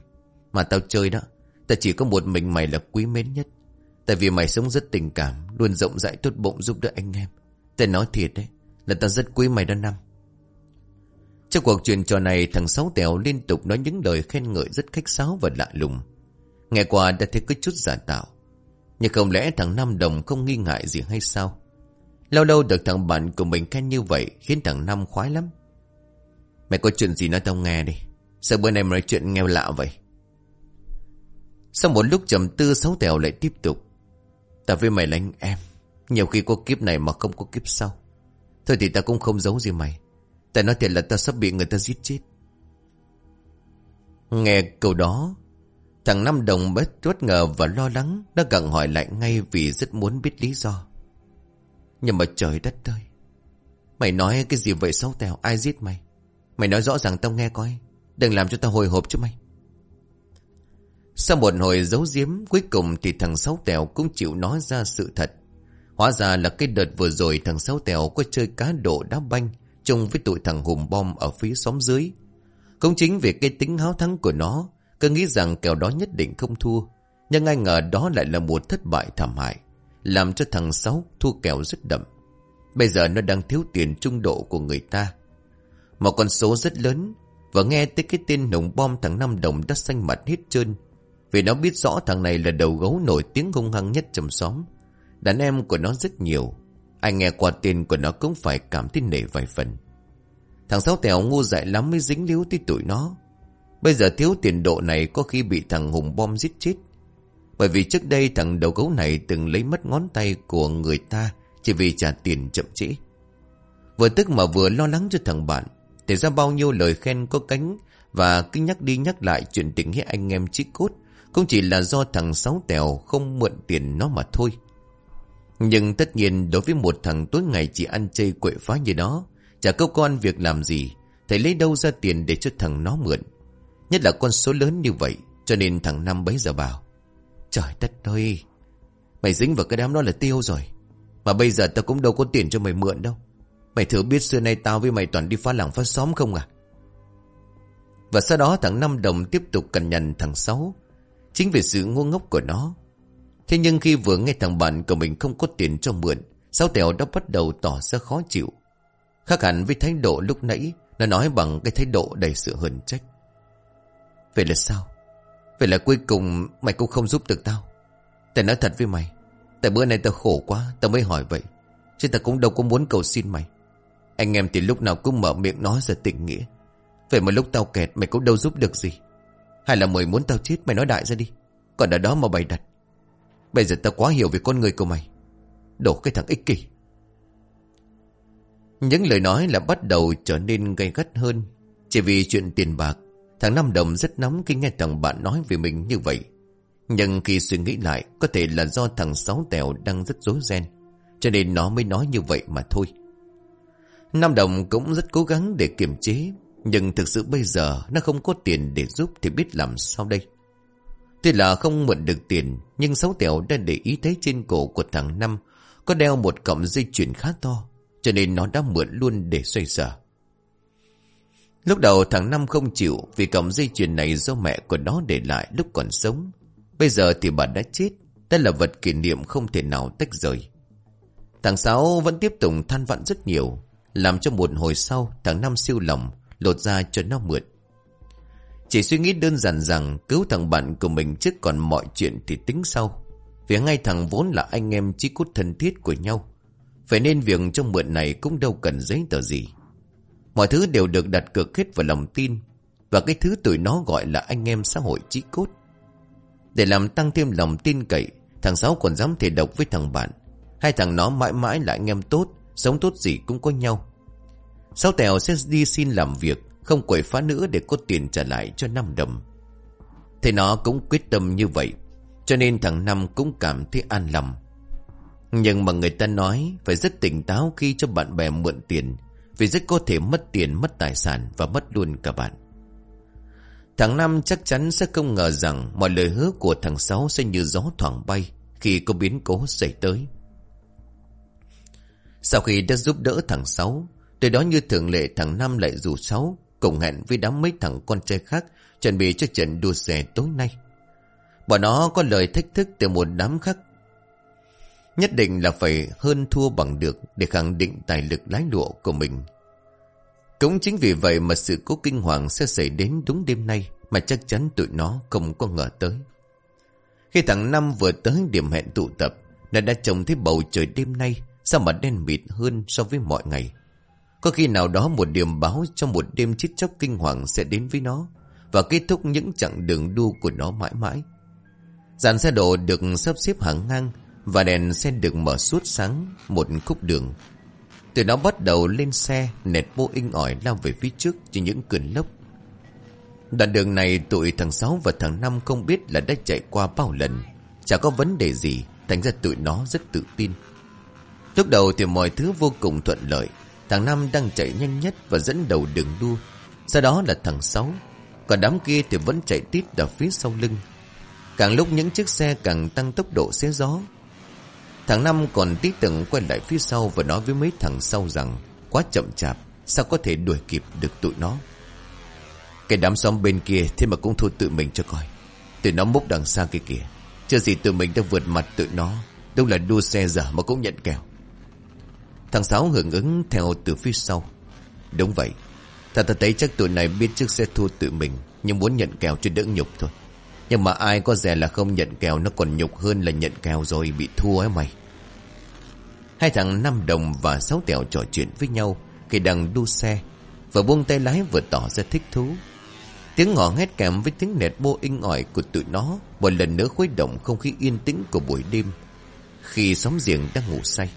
Speaker 1: Mà tao chơi đó Ta chỉ có một mình mày là quý mến nhất. Tại vì mày sống rất tình cảm, Luôn rộng rãi tốt bụng giúp đỡ anh em. Ta nói thiệt đấy, Là tao rất quý mày đó năm. Trong cuộc chuyện trò này, thằng Sáu Tèo liên tục nói những lời khen ngợi rất khách sáo và lạ lùng. Nghe qua đã thấy có chút giả tạo. Nhưng không lẽ thằng Nam Đồng không nghi ngại gì hay sao? Lâu lâu được thằng bạn của mình khen như vậy khiến thằng Nam khoái lắm. Mày có chuyện gì nói tao nghe đi. Sao bữa nay mày nói chuyện nghèo lạ vậy? Sau một lúc trầm tư Sáu Tèo lại tiếp tục. Ta với mày là anh em. Nhiều khi có kiếp này mà không có kiếp sau. Thôi thì ta cũng không giấu gì mày. Ta nói thiệt là ta sắp bị người ta giết chết. Nghe câu đó, thằng Năm Đồng bất bất ngờ và lo lắng, đã gặng hỏi lại ngay vì rất muốn biết lý do. Nhưng mà trời đất ơi, mày nói cái gì vậy xấu tèo, ai giết mày? Mày nói rõ ràng tao nghe coi, đừng làm cho tao hồi hộp chứ mày. Sau một hồi giấu giếm, cuối cùng thì thằng Sáu Tèo cũng chịu nói ra sự thật. Hóa ra là cái đợt vừa rồi thằng Sáu Tèo có chơi cá độ đá banh chung với tụi thằng hùm bom ở phía xóm dưới. Không chính vì cái tính háo thắng của nó, cứ nghĩ rằng kèo đó nhất định không thua. Nhưng ai ngờ đó lại là một thất bại thảm hại, làm cho thằng Sáu thua kèo rất đậm. Bây giờ nó đang thiếu tiền trung độ của người ta. Một con số rất lớn, và nghe tới cái tên nồng bom thằng Năm Đồng đã xanh mặt hết trơn. Vì nó biết rõ thằng này là đầu gấu nổi tiếng hung hăng nhất trong xóm. Đàn em của nó rất nhiều, anh nghe qua tên của nó cũng phải cảm thấy nể vài phần. Thằng Sáu Tèo ngu dại lắm mới dính líu tới tụi nó. Bây giờ thiếu tiền độ này có khi bị thằng Hùng bom giết chết. Bởi vì trước đây thằng đầu gấu này từng lấy mất ngón tay của người ta chỉ vì trả tiền chậm trễ. Vừa tức mà vừa lo lắng cho thằng bạn. Thể ra bao nhiêu lời khen có cánh và cứ nhắc đi nhắc lại chuyện tình nghĩa anh em chích cốt. Cũng chỉ là do thằng Sáu Tèo không mượn tiền nó mà thôi. Nhưng tất nhiên đối với một thằng tối ngày chỉ ăn chơi quậy phá như đó, chả câu con việc làm gì, thầy lấy đâu ra tiền để cho thằng nó mượn. Nhất là con số lớn như vậy, cho nên thằng Năm bấy giờ bảo. Trời đất ơi, mày dính vào cái đám đó là tiêu rồi. Mà bây giờ tao cũng đâu có tiền cho mày mượn đâu Mày thử biết xưa nay tao với mày toàn đi phá làng phá xóm không à Và sau đó thằng Năm Đồng tiếp tục cằn nhằn thằng Sáu Chính vì sự ngu ngốc của nó Thế nhưng khi vừa nghe thằng bạn của mình không có tiền cho mượn Sáu Tèo đã bắt đầu tỏ ra khó chịu Khác hẳn với thái độ lúc nãy Nó nói bằng cái thái độ đầy sự hờn trách Vậy là sao? Vậy là cuối cùng mày cũng không giúp được tao. Tao nói thật với mày, Tại bữa nay tao khổ quá, Tao mới hỏi vậy, Chứ tao cũng đâu có muốn cầu xin mày. Anh em thì lúc nào cũng mở miệng nói ra tình nghĩa. Vậy mà lúc tao kẹt, mày cũng đâu giúp được gì. Hay là mày muốn tao chết, mày nói đại ra đi. Còn ở đó mà bày đặt. Bây giờ tao quá hiểu về con người của mày. Đổ cái thằng ích kỷ. Những lời nói là bắt đầu trở nên gay gắt hơn, Chỉ vì chuyện tiền bạc Thằng Năm Đồng rất nóng khi nghe thằng bạn nói về mình như vậy. Nhưng khi suy nghĩ lại, Có thể là do thằng Sáu Tèo đang rất rối ren, Cho nên nó mới nói như vậy mà thôi. Nam Đồng cũng rất cố gắng để kiềm chế, Nhưng thực sự bây giờ Nó không có tiền để giúp Thì biết làm sao đây? Tuy là không mượn được tiền, Nhưng Sáu Tèo đã để ý thấy trên cổ của thằng Năm Có đeo một cọng dây chuyền khá to, Cho nên nó đã mượn luôn để xoay sở. Lúc đầu thằng Năm không chịu vì cọng dây chuyền này do mẹ của nó để lại lúc còn sống. Bây giờ thì bà đã chết, đây là vật kỷ niệm không thể nào tách rời. Thằng Sáu vẫn tiếp tục than vặn rất nhiều, làm cho một hồi sau thằng Năm siêu lòng, lột ra cho nó mượn. Chỉ suy nghĩ đơn giản rằng cứu thằng bạn của mình trước còn mọi chuyện thì tính sau. Vì ngay thằng vốn là anh em chí cút thân thiết của nhau. vậy nên việc trong mượn này cũng đâu cần giấy tờ gì. Mọi thứ đều được đặt cược hết vào lòng tin. Và cái thứ tụi nó gọi là anh em xã hội trí cốt. Để làm tăng thêm lòng tin cậy, Thằng Sáu còn dám thể độc với thằng bạn. Hai thằng nó mãi mãi là anh em tốt, Sống tốt gì cũng có nhau. Sáu Tèo sẽ đi xin làm việc, Không quậy phá nữa để có tiền trả lại cho năm đầm Thế nó cũng quyết tâm như vậy, Cho nên thằng Năm cũng cảm thấy an lòng. Nhưng mà người ta nói Phải rất tỉnh táo khi cho bạn bè mượn tiền vì rất có thể mất tiền, mất tài sản và mất luôn cả bạn. Thằng Năm chắc chắn sẽ không ngờ rằng mọi lời hứa của thằng Sáu sẽ như gió thoảng bay khi có biến cố xảy tới. Sau khi đã giúp đỡ thằng Sáu, từ đó như thường lệ thằng Năm lại rủ Sáu cùng hẹn với đám mấy thằng con trai khác chuẩn bị cho trận đua xe tối nay. Bọn nó có lời thách thức từ một đám khác Nhất định là phải hơn thua bằng được để khẳng định tài lực lái lụa của mình. Cũng chính vì vậy mà sự cố kinh hoàng sẽ xảy đến đúng đêm nay mà chắc chắn tụi nó không có ngờ tới. Khi thằng Năm vừa tới điểm hẹn tụ tập, nó đã trông thấy bầu trời đêm nay sao mà đen mịt hơn so với mọi ngày. Có khi nào đó một điểm báo trong một đêm chết chóc kinh hoàng sẽ đến với nó và kết thúc những chặng đường đua của nó mãi mãi. Dàn xe độ được sắp xếp hàng ngang và đèn xe được mở suốt sáng một khúc đường. Từ đó bắt đầu lên xe, nẹt bô inh ỏi lao về phía trước trên những cơn lốc. Đoạn đường này tụi thằng Sáu và thằng Năm không biết là đã chạy qua bao lần. Chả có vấn đề gì, thành ra tụi nó rất tự tin. Lúc đầu thì mọi thứ vô cùng thuận lợi. Thằng Năm đang chạy nhanh nhất và dẫn đầu đường đua. Sau đó là thằng Sáu. Còn đám kia thì vẫn chạy tít ở phía sau lưng. Càng lúc những chiếc xe càng tăng tốc độ xé gió Thằng Năm còn tí từng quay lại phía sau và nói với mấy thằng sau rằng quá chậm chạp, sao có thể đuổi kịp được tụi nó. Cái đám xóm bên kia thế mà cũng thua tự mình cho coi. Tụi nó múc đằng xa kia kìa. Chưa gì tụi mình đã vượt mặt tụi nó. đúng là đua xe dở mà cũng nhận kèo. Thằng Sáu hưởng ứng theo từ phía sau. Đúng vậy. Thật ta thấy chắc tụi này biết chiếc xe thua tự mình. Nhưng muốn nhận kèo cho đỡ nhục thôi. Nhưng mà ai có rẻ là không nhận kèo, Nó còn nhục hơn là nhận kèo rồi, bị thua ấy mày. Hai thằng năm đồng và sáu tèo trò chuyện với nhau, Khi đang đu xe vừa buông tay lái vừa tỏ ra thích thú. Tiếng ngỏ hét kèm với tiếng nẹt bô inh ỏi của tụi nó, Một lần nữa khuấy động không khí yên tĩnh của buổi đêm, Khi xóm giềng đang ngủ say.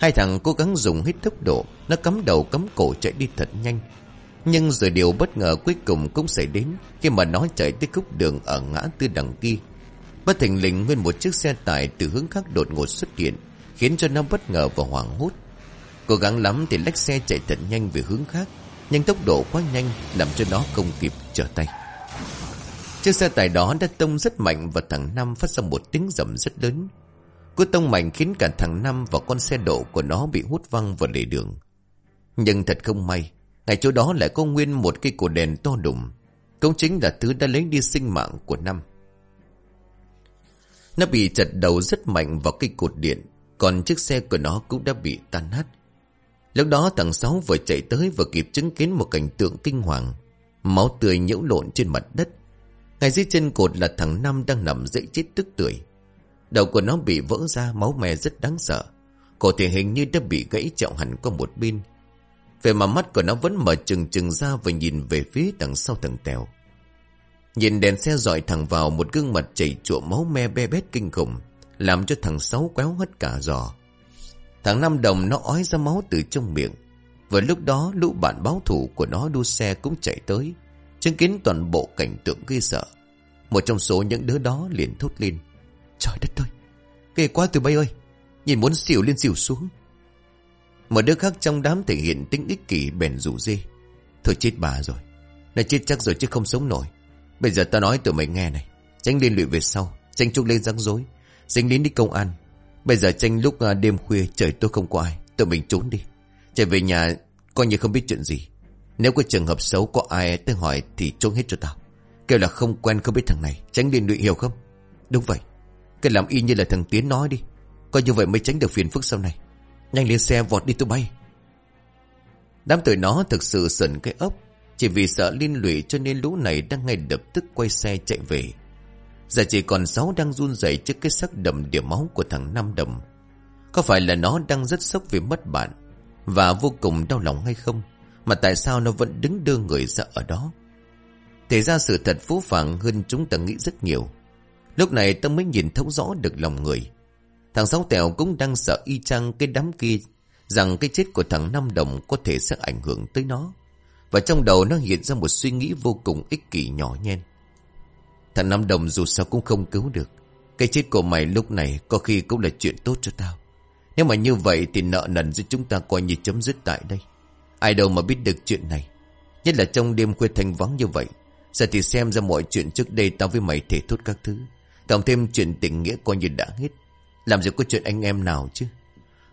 Speaker 1: Hai thằng cố gắng dùng hết tốc độ, Nó cắm đầu cắm cổ chạy đi thật nhanh nhưng rồi điều bất ngờ cuối cùng cũng xảy đến Khi mà nó chạy tới khúc đường ở ngã tư đằng kia. Bất thình lình nguyên một chiếc xe tải từ hướng khác đột ngột xuất hiện Khiến cho nó bất ngờ và hoảng hốt. Cố gắng lắm thì lách xe chạy thật nhanh về hướng khác Nhưng tốc độ quá nhanh Làm cho nó không kịp trở tay. Chiếc xe tải đó đã tông rất mạnh Và thằng Năm phát ra một tiếng rầm rất lớn. Cú tông mạnh khiến cả thằng Năm và con xe độ của nó bị hút văng vào lề đường. Nhưng thật không may, ngay chỗ đó lại có nguyên một cây cổ đèn to đùng. Cũng chính là thứ đã lấy đi sinh mạng của Năm. Nó bị chật đầu rất mạnh vào cây cột điện, còn chiếc xe của nó cũng đã bị tan nát. Lúc đó thằng Sáu vừa chạy tới vừa kịp chứng kiến một cảnh tượng kinh hoàng. Máu tươi nhiễu lộn trên mặt đất. Ngay dưới chân cột là thằng Năm đang nằm dậy chết tức tưởi. Đầu của nó bị vỡ ra máu me rất đáng sợ. Cổ thì hình như đã bị gãy trọng hẳn qua một bên. Về mà mắt của nó vẫn mở trừng trừng ra và nhìn về phía đằng sau thằng Tèo. Nhìn đèn xe dọi thẳng vào một gương mặt chảy chụa máu me be bét kinh khủng, làm cho thằng Sáu quéo hết cả giò. Thằng Năm Đồng nó ói ra máu từ trong miệng. Vừa lúc đó lũ bạn báo thủ của nó đua xe cũng chạy tới, chứng kiến toàn bộ cảnh tượng ghê sợ. Một trong số những đứa đó liền thốt lên. Trời đất ơi, ghê quá từ bay ơi, nhìn muốn xỉu lên xỉu xuống. Một đứa khác trong đám thể hiện tính ích kỷ bèn rủ dê. Thôi chết bà rồi, nó chết chắc rồi chứ không sống nổi. Bây giờ ta nói tụi mày nghe này, tránh liên lụy về sau, tránh trúc lên rắc rối, dính đến đi công an. Bây giờ tranh lúc à, đêm khuya trời tôi không có ai, tụi mình trốn đi. Trở về nhà coi như không biết chuyện gì. Nếu có trường hợp xấu có ai tới hỏi thì trốn hết cho tao. Kêu là không quen không biết thằng này, tránh liên lụy hiểu không? Đúng vậy, cái làm y như là thằng Tiến nói đi. Coi như vậy mới tránh được phiền phức sau này. Nhanh lên xe vọt đi tụi bay. Đám tuổi nó thực sự sần cái ốc. Chỉ vì sợ liên lụy cho nên lũ này đang ngay lập tức quay xe chạy về. Giờ chỉ còn sáu đang run rẩy trước cái sắc đầm điểm máu của thằng Nam Đồng. Có phải là nó đang rất sốc vì mất bạn và vô cùng đau lòng hay không? Mà tại sao nó vẫn đứng đưa người ra ở đó? Thế ra sự thật phú phàng hơn chúng ta nghĩ rất nhiều. Lúc này ta mới nhìn thấu rõ được lòng người. Thằng Sáu Tèo cũng đang sợ y chang cái đám kia, rằng cái chết của thằng Năm Đồng có thể sẽ ảnh hưởng tới nó. Và trong đầu nó hiện ra một suy nghĩ vô cùng ích kỷ nhỏ nhen. Thằng Năm Đồng dù sao cũng không cứu được. Cái chết của mày lúc này có khi cũng là chuyện tốt cho tao. Nếu mà như vậy thì nợ nần giữa chúng ta coi như chấm dứt tại đây. Ai đâu mà biết được chuyện này. Nhất là trong đêm khuya thanh vắng như vậy. Giờ thì xem ra mọi chuyện trước đây tao với mày thể thốt các thứ. Cộng thêm chuyện tình nghĩa coi như đã hết. Làm gì có chuyện anh em nào chứ.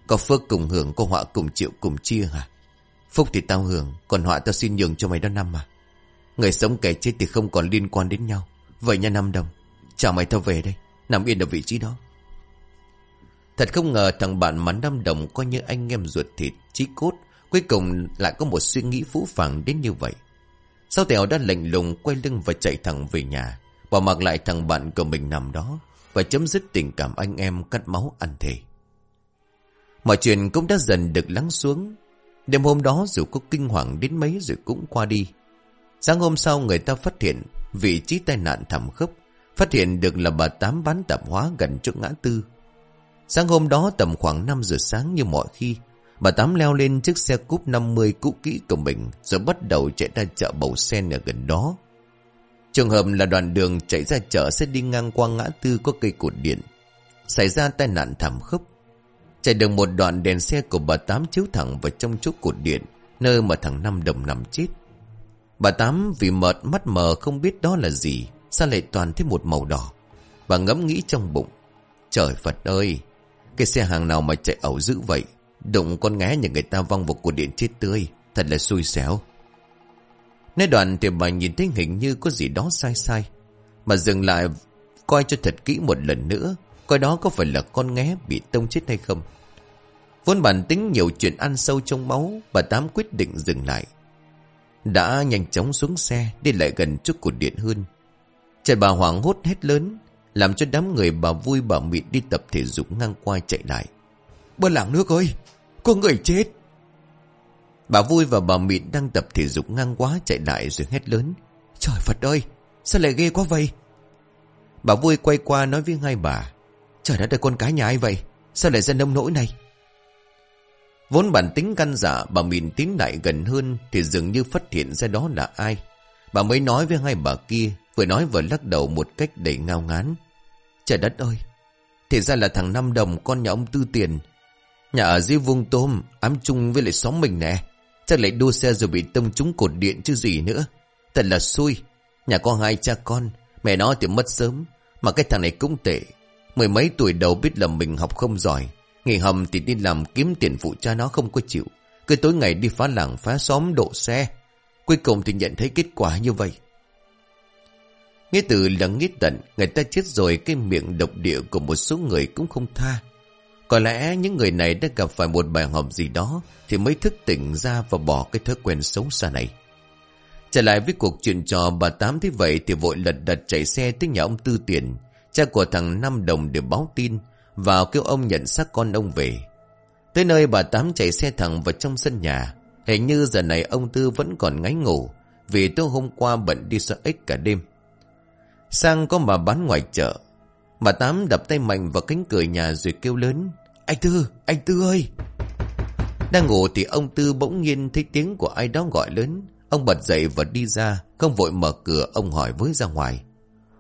Speaker 1: Có phước cùng hưởng, có họa cùng chịu cùng chia hả? Phúc thì tao hưởng, còn họa tao xin nhường cho mày đó năm mà. Người sống kẻ chết thì không còn liên quan đến nhau. Vậy nha năm đồng, chào mày tao về đây, nằm yên ở vị trí đó. Thật không ngờ thằng bạn mà năm đồng coi như anh em ruột thịt, chí cốt, cuối cùng lại có một suy nghĩ phũ phàng đến như vậy. Sau Tèo đã lạnh lùng quay lưng và chạy thẳng về nhà, bỏ mặc lại thằng bạn của mình nằm đó, và chấm dứt tình cảm anh em cắt máu ăn thề. Mọi chuyện cũng đã dần được lắng xuống, Đêm hôm đó dù có kinh hoàng đến mấy rồi cũng qua đi. Sáng hôm sau người ta phát hiện vị trí tai nạn thảm khốc. Phát hiện được là bà Tám bán tạp hóa gần chỗ ngã tư. Sáng hôm đó tầm khoảng 5 giờ sáng như mọi khi. Bà Tám leo lên chiếc xe cúp 50 cũ kỹ của mình rồi bắt đầu chạy ra chợ Bầu Sen ở gần đó. Trường hợp là đoàn đường chạy ra chợ sẽ đi ngang qua ngã tư có cây cột điện. Xảy ra tai nạn thảm khốc. Chạy được một đoạn đèn xe của bà Tám chiếu thẳng vào trong chỗ cột điện, nơi mà thằng Năm Đồng nằm chết. Bà Tám vì mệt mắt mờ không biết đó là gì, sao lại toàn thấy một màu đỏ. Bà ngẫm nghĩ trong bụng. Trời Phật ơi, cái xe hàng nào mà chạy ẩu dữ vậy, đụng con ngé nhà người ta văng vào cột điện chết tươi, thật là xui xẻo. Nơi đoạn thì bà nhìn thấy hình như có gì đó sai sai, mà dừng lại coi cho thật kỹ một lần nữa, coi đó có phải là con ngé bị tông chết hay không. Vốn bản tính nhiều chuyện ăn sâu trong máu, bà Tám quyết định dừng lại. Đã nhanh chóng xuống xe, đi lại gần trước cột điện hơn. Chạy bà hoảng hốt hết lớn, làm cho đám người bà vui bà mịn đi tập thể dục ngang qua chạy lại. Bà làng nước ơi, có người chết. Bà vui và bà mịn đang tập thể dục ngang quá chạy lại rồi hét lớn. Trời Phật ơi, sao lại ghê quá vậy? Bà vui quay qua nói với ngay bà. Trời đất ơi con cái nhà ai vậy? Sao lại ra nông nỗi này? Vốn bản tính căn dạ bà mịn tiến lại gần hơn thì dường như phát hiện ra đó là ai. Bà mới nói với hai bà kia, vừa nói vừa lắc đầu một cách đầy ngao ngán. Trời đất ơi! Thì ra là thằng Năm Đồng con nhà ông Tư Tiền. Nhà ở dưới vuông tôm, ám chung với lại xóm mình nè. Chắc lại đua xe rồi bị tông trúng cột điện chứ gì nữa. Thật là xui. Nhà có hai cha con, mẹ nó thì mất sớm. Mà cái thằng này cũng tệ. Mười mấy tuổi đầu biết là mình học không giỏi Nghỉ hầm thì đi làm kiếm tiền phụ cha nó không có chịu Cứ tối ngày đi phá làng phá xóm độ xe Cuối cùng thì nhận thấy kết quả như vậy Nghĩa từ là nghĩa tận Người ta chết rồi cái miệng độc địa của một số người cũng không tha có lẽ những người này đã gặp phải một bài học gì đó Thì mới thức tỉnh ra và bỏ cái thói quen xấu xa này. Trở lại với cuộc chuyện trò bà Tám thế vậy thì vội lật đật chạy xe tới nhà ông Tư Tiền. Cha của thằng Năm Đồng để báo tin và kêu ông nhận xác con ông về. Tới nơi bà Tám chạy xe thẳng vào trong sân nhà. Hình như giờ này ông Tư vẫn còn ngáy ngủ, Vì tối hôm qua bận đi sợ ếch cả đêm. Sang có mà bán ngoài chợ Bà Tám đập tay mạnh vào cánh cửa nhà rồi kêu lớn Anh Tư, anh Tư ơi! Đang ngủ thì ông Tư bỗng nhiên thấy tiếng của ai đó gọi lớn. Ông bật dậy và đi ra Không vội mở cửa ông hỏi với ra ngoài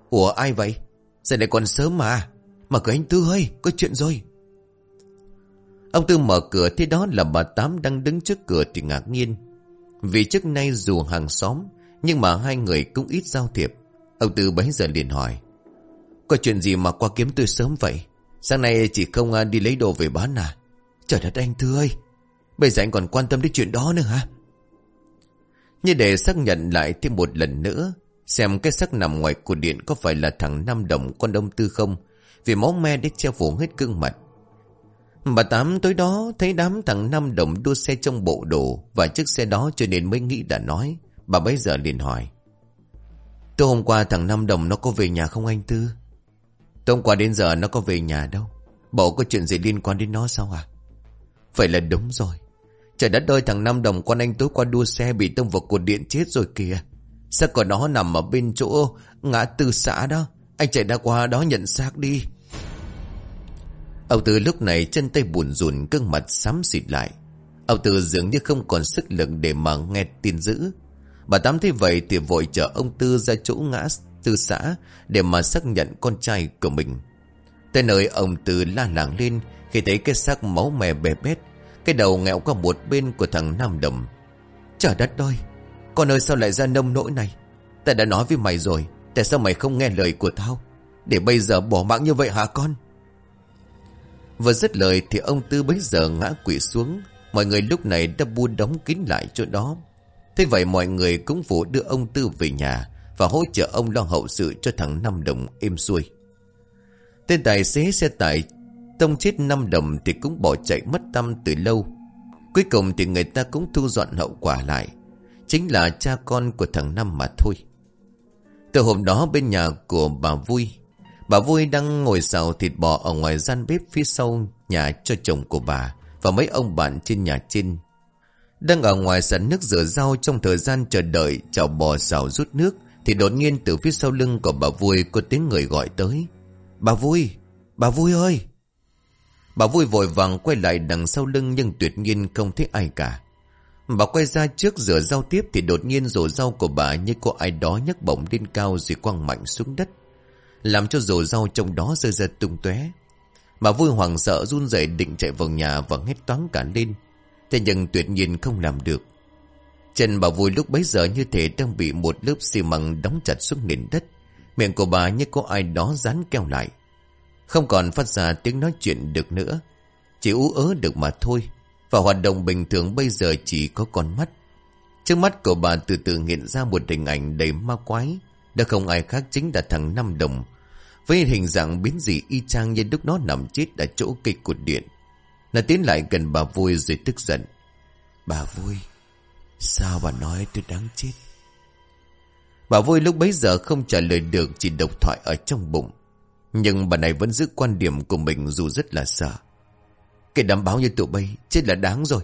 Speaker 1: Ủa ai vậy? Giờ này còn sớm mà. Mở cửa anh Tư ơi có chuyện rồi. Ông Tư mở cửa thế đó là bà Tám đang đứng trước cửa thì ngạc nhiên. Vì trước nay dù hàng xóm Nhưng mà hai người cũng ít giao thiệp. Ông Tư bấy giờ liền hỏi có chuyện gì mà qua kiếm tôi sớm vậy? Sáng nay chỉ không à, đi lấy đồ về bán à? Trời đất anh thưa ơi! Bây giờ anh còn quan tâm đến chuyện đó nữa hả? Như để xác nhận lại thêm một lần nữa, Xem cái xác nằm ngoài cổ điện Có phải là thằng Nam Đồng con ông Tư không? Vì máu me để che phủ hết gương mặt. Bà Tám tối đó thấy đám thằng Nam Đồng đua xe trong bộ đồ Và chiếc xe đó cho nên mới nghĩ đã nói. Bà bây giờ liền hỏi. Tối hôm qua thằng Nam Đồng nó có về nhà không anh Tư? Tối qua đến giờ nó có về nhà đâu. Bộ có chuyện gì liên quan đến nó sao à? Vậy là đúng rồi. Trời đất ơi thằng Nam Đồng con anh tối qua đua xe bị tông vào cột điện chết rồi kìa. Sao còn nó nằm ở bên chỗ ngã tư xã đó. Anh chạy ra qua đó nhận xác đi. Ông Tư lúc này chân tay buồn rùn, gương mặt xám xịt lại. Ông Tư dường như không còn sức lực để mà nghe tin dữ. Bà Tám thấy vậy thì vội chở ông Tư ra chỗ ngã tư xã để mà xác nhận con trai của mình. Tới nơi ông Tư la làng lên khi thấy cái xác máu mè bè bét, cái đầu nghẹo qua một bên của thằng Nam Đầm. Trời đất ơi, con ơi sao lại ra nông nỗi này? Ta đã nói với mày rồi, tại sao mày không nghe lời của tao? Để bây giờ bỏ mạng như vậy hả con? Vừa dứt lời thì ông Tư bấy giờ ngã quỵ xuống, mọi người lúc này đã buôn đóng kín lại chỗ đó. Thế vậy mọi người cũng phụ đưa ông Tư về nhà và hỗ trợ ông lo hậu sự cho thằng Năm Đồng êm xuôi. Tên tài xế xe tải Tông chết năm đồng thì cũng bỏ chạy mất tâm từ lâu. Cuối cùng thì người ta cũng thu dọn hậu quả lại. Chính là cha con của thằng Năm mà thôi. Từ hôm đó bên nhà của bà Vui Bà Vui đang ngồi xào thịt bò ở ngoài gian bếp phía sau nhà cho chồng của bà Và mấy ông bạn trên nhà trên. Đang ở ngoài sẵn nước rửa rau trong thời gian chờ đợi chảo bò xào rút nước. Thì đột nhiên từ phía sau lưng của bà Vui có tiếng người gọi tới. Bà Vui, bà Vui ơi! Bà Vui vội vàng quay lại đằng sau lưng nhưng tuyệt nhiên không thấy ai cả. Bà quay ra trước rửa rau tiếp thì đột nhiên rổ rau của bà như có ai đó nhấc bổng lên cao rồi quăng mạnh xuống đất. Làm cho rổ rau trong đó rơi ra tung tóe. Bà vui hoảng sợ run rẩy định chạy vào nhà và hét toán cả lên. Thế nhưng tuyệt nhiên không làm được. Chân bà vui lúc bấy giờ như thể đang bị một lớp xi măng đóng chặt xuống nền đất. Miệng của bà như có ai đó dán keo lại. Không còn phát ra tiếng nói chuyện được nữa. Chỉ ú ớ được mà thôi. Và hoạt động bình thường bây giờ chỉ có con mắt. Trước mắt của bà từ từ hiện ra một hình ảnh đầy ma quái Đã không ai khác chính là thằng Năm Đồng. Với hình dạng biến dị y chang như lúc nó nằm chết ở chỗ cây cột điện. Nó tiến lại gần bà vui rồi tức giận. Bà vui, sao bà nói tôi đáng chết? Bà vui lúc bấy giờ không trả lời được, chỉ độc thoại ở trong bụng. Nhưng bà này vẫn giữ quan điểm của mình dù rất là sợ. Cái đám báo như tụi bay, chết là đáng rồi.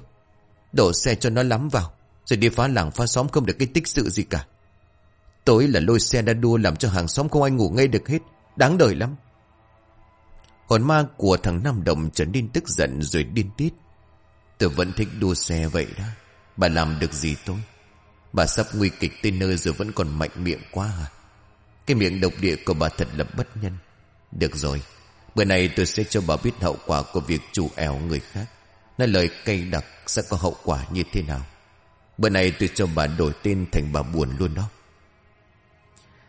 Speaker 1: Đổ xe cho nó lắm vào. Rồi đi phá làng phá xóm không được cái tích sự gì cả. Tối là lôi xe đã đua làm cho hàng xóm không ai ngủ ngay được hết. Đáng đời lắm. Hồn ma của thằng Nam Đồng trở nên tức giận rồi điên tiết. Tôi vẫn thích đua xe vậy đó. Bà làm được gì tôi? Bà sắp nguy kịch tới nơi rồi vẫn còn mạnh miệng quá à? Cái miệng độc địa của bà thật là bất nhân. Được rồi. Bữa nay tôi sẽ cho bà biết hậu quả của việc chủ ẻo người khác. Nói lời cay đặc sẽ có hậu quả như thế nào. Bữa nay tôi cho bà đổi tên thành bà buồn luôn đó.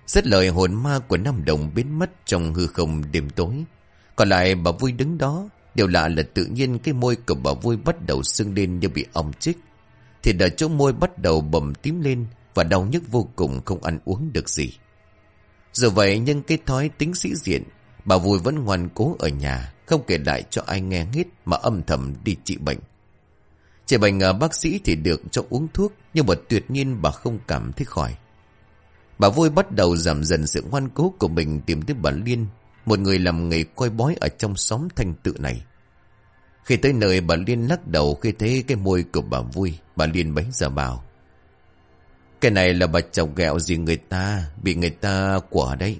Speaker 1: Rất lời hồn ma của Nam Đồng biến mất trong hư không đêm tối. Còn lại bà vui đứng đó, Điều lạ là tự nhiên cái môi của bà vui bắt đầu sưng lên như bị ong chích thì đợi chỗ môi bắt đầu bầm tím lên Và đau nhức vô cùng không ăn uống được gì. Dù vậy, nhưng cái thói tính sĩ diện, Bà vui vẫn ngoan cố ở nhà, Không kể lại cho ai nghe hết Mà âm thầm đi trị bệnh. Trị bệnh ở bác sĩ thì được cho uống thuốc, Nhưng mà tuyệt nhiên bà không cảm thấy khỏi. Bà vui bắt đầu giảm dần sự ngoan cố của mình tìm tới bà Liên, một người làm nghề coi bói ở trong xóm thanh tự này. Khi tới nơi bà Liên lắc đầu khi thấy cái môi của bà vui. Bà Liên bấy giờ bảo. Cái này là bà chồng ghẹo gì người ta, bị người ta quả đấy.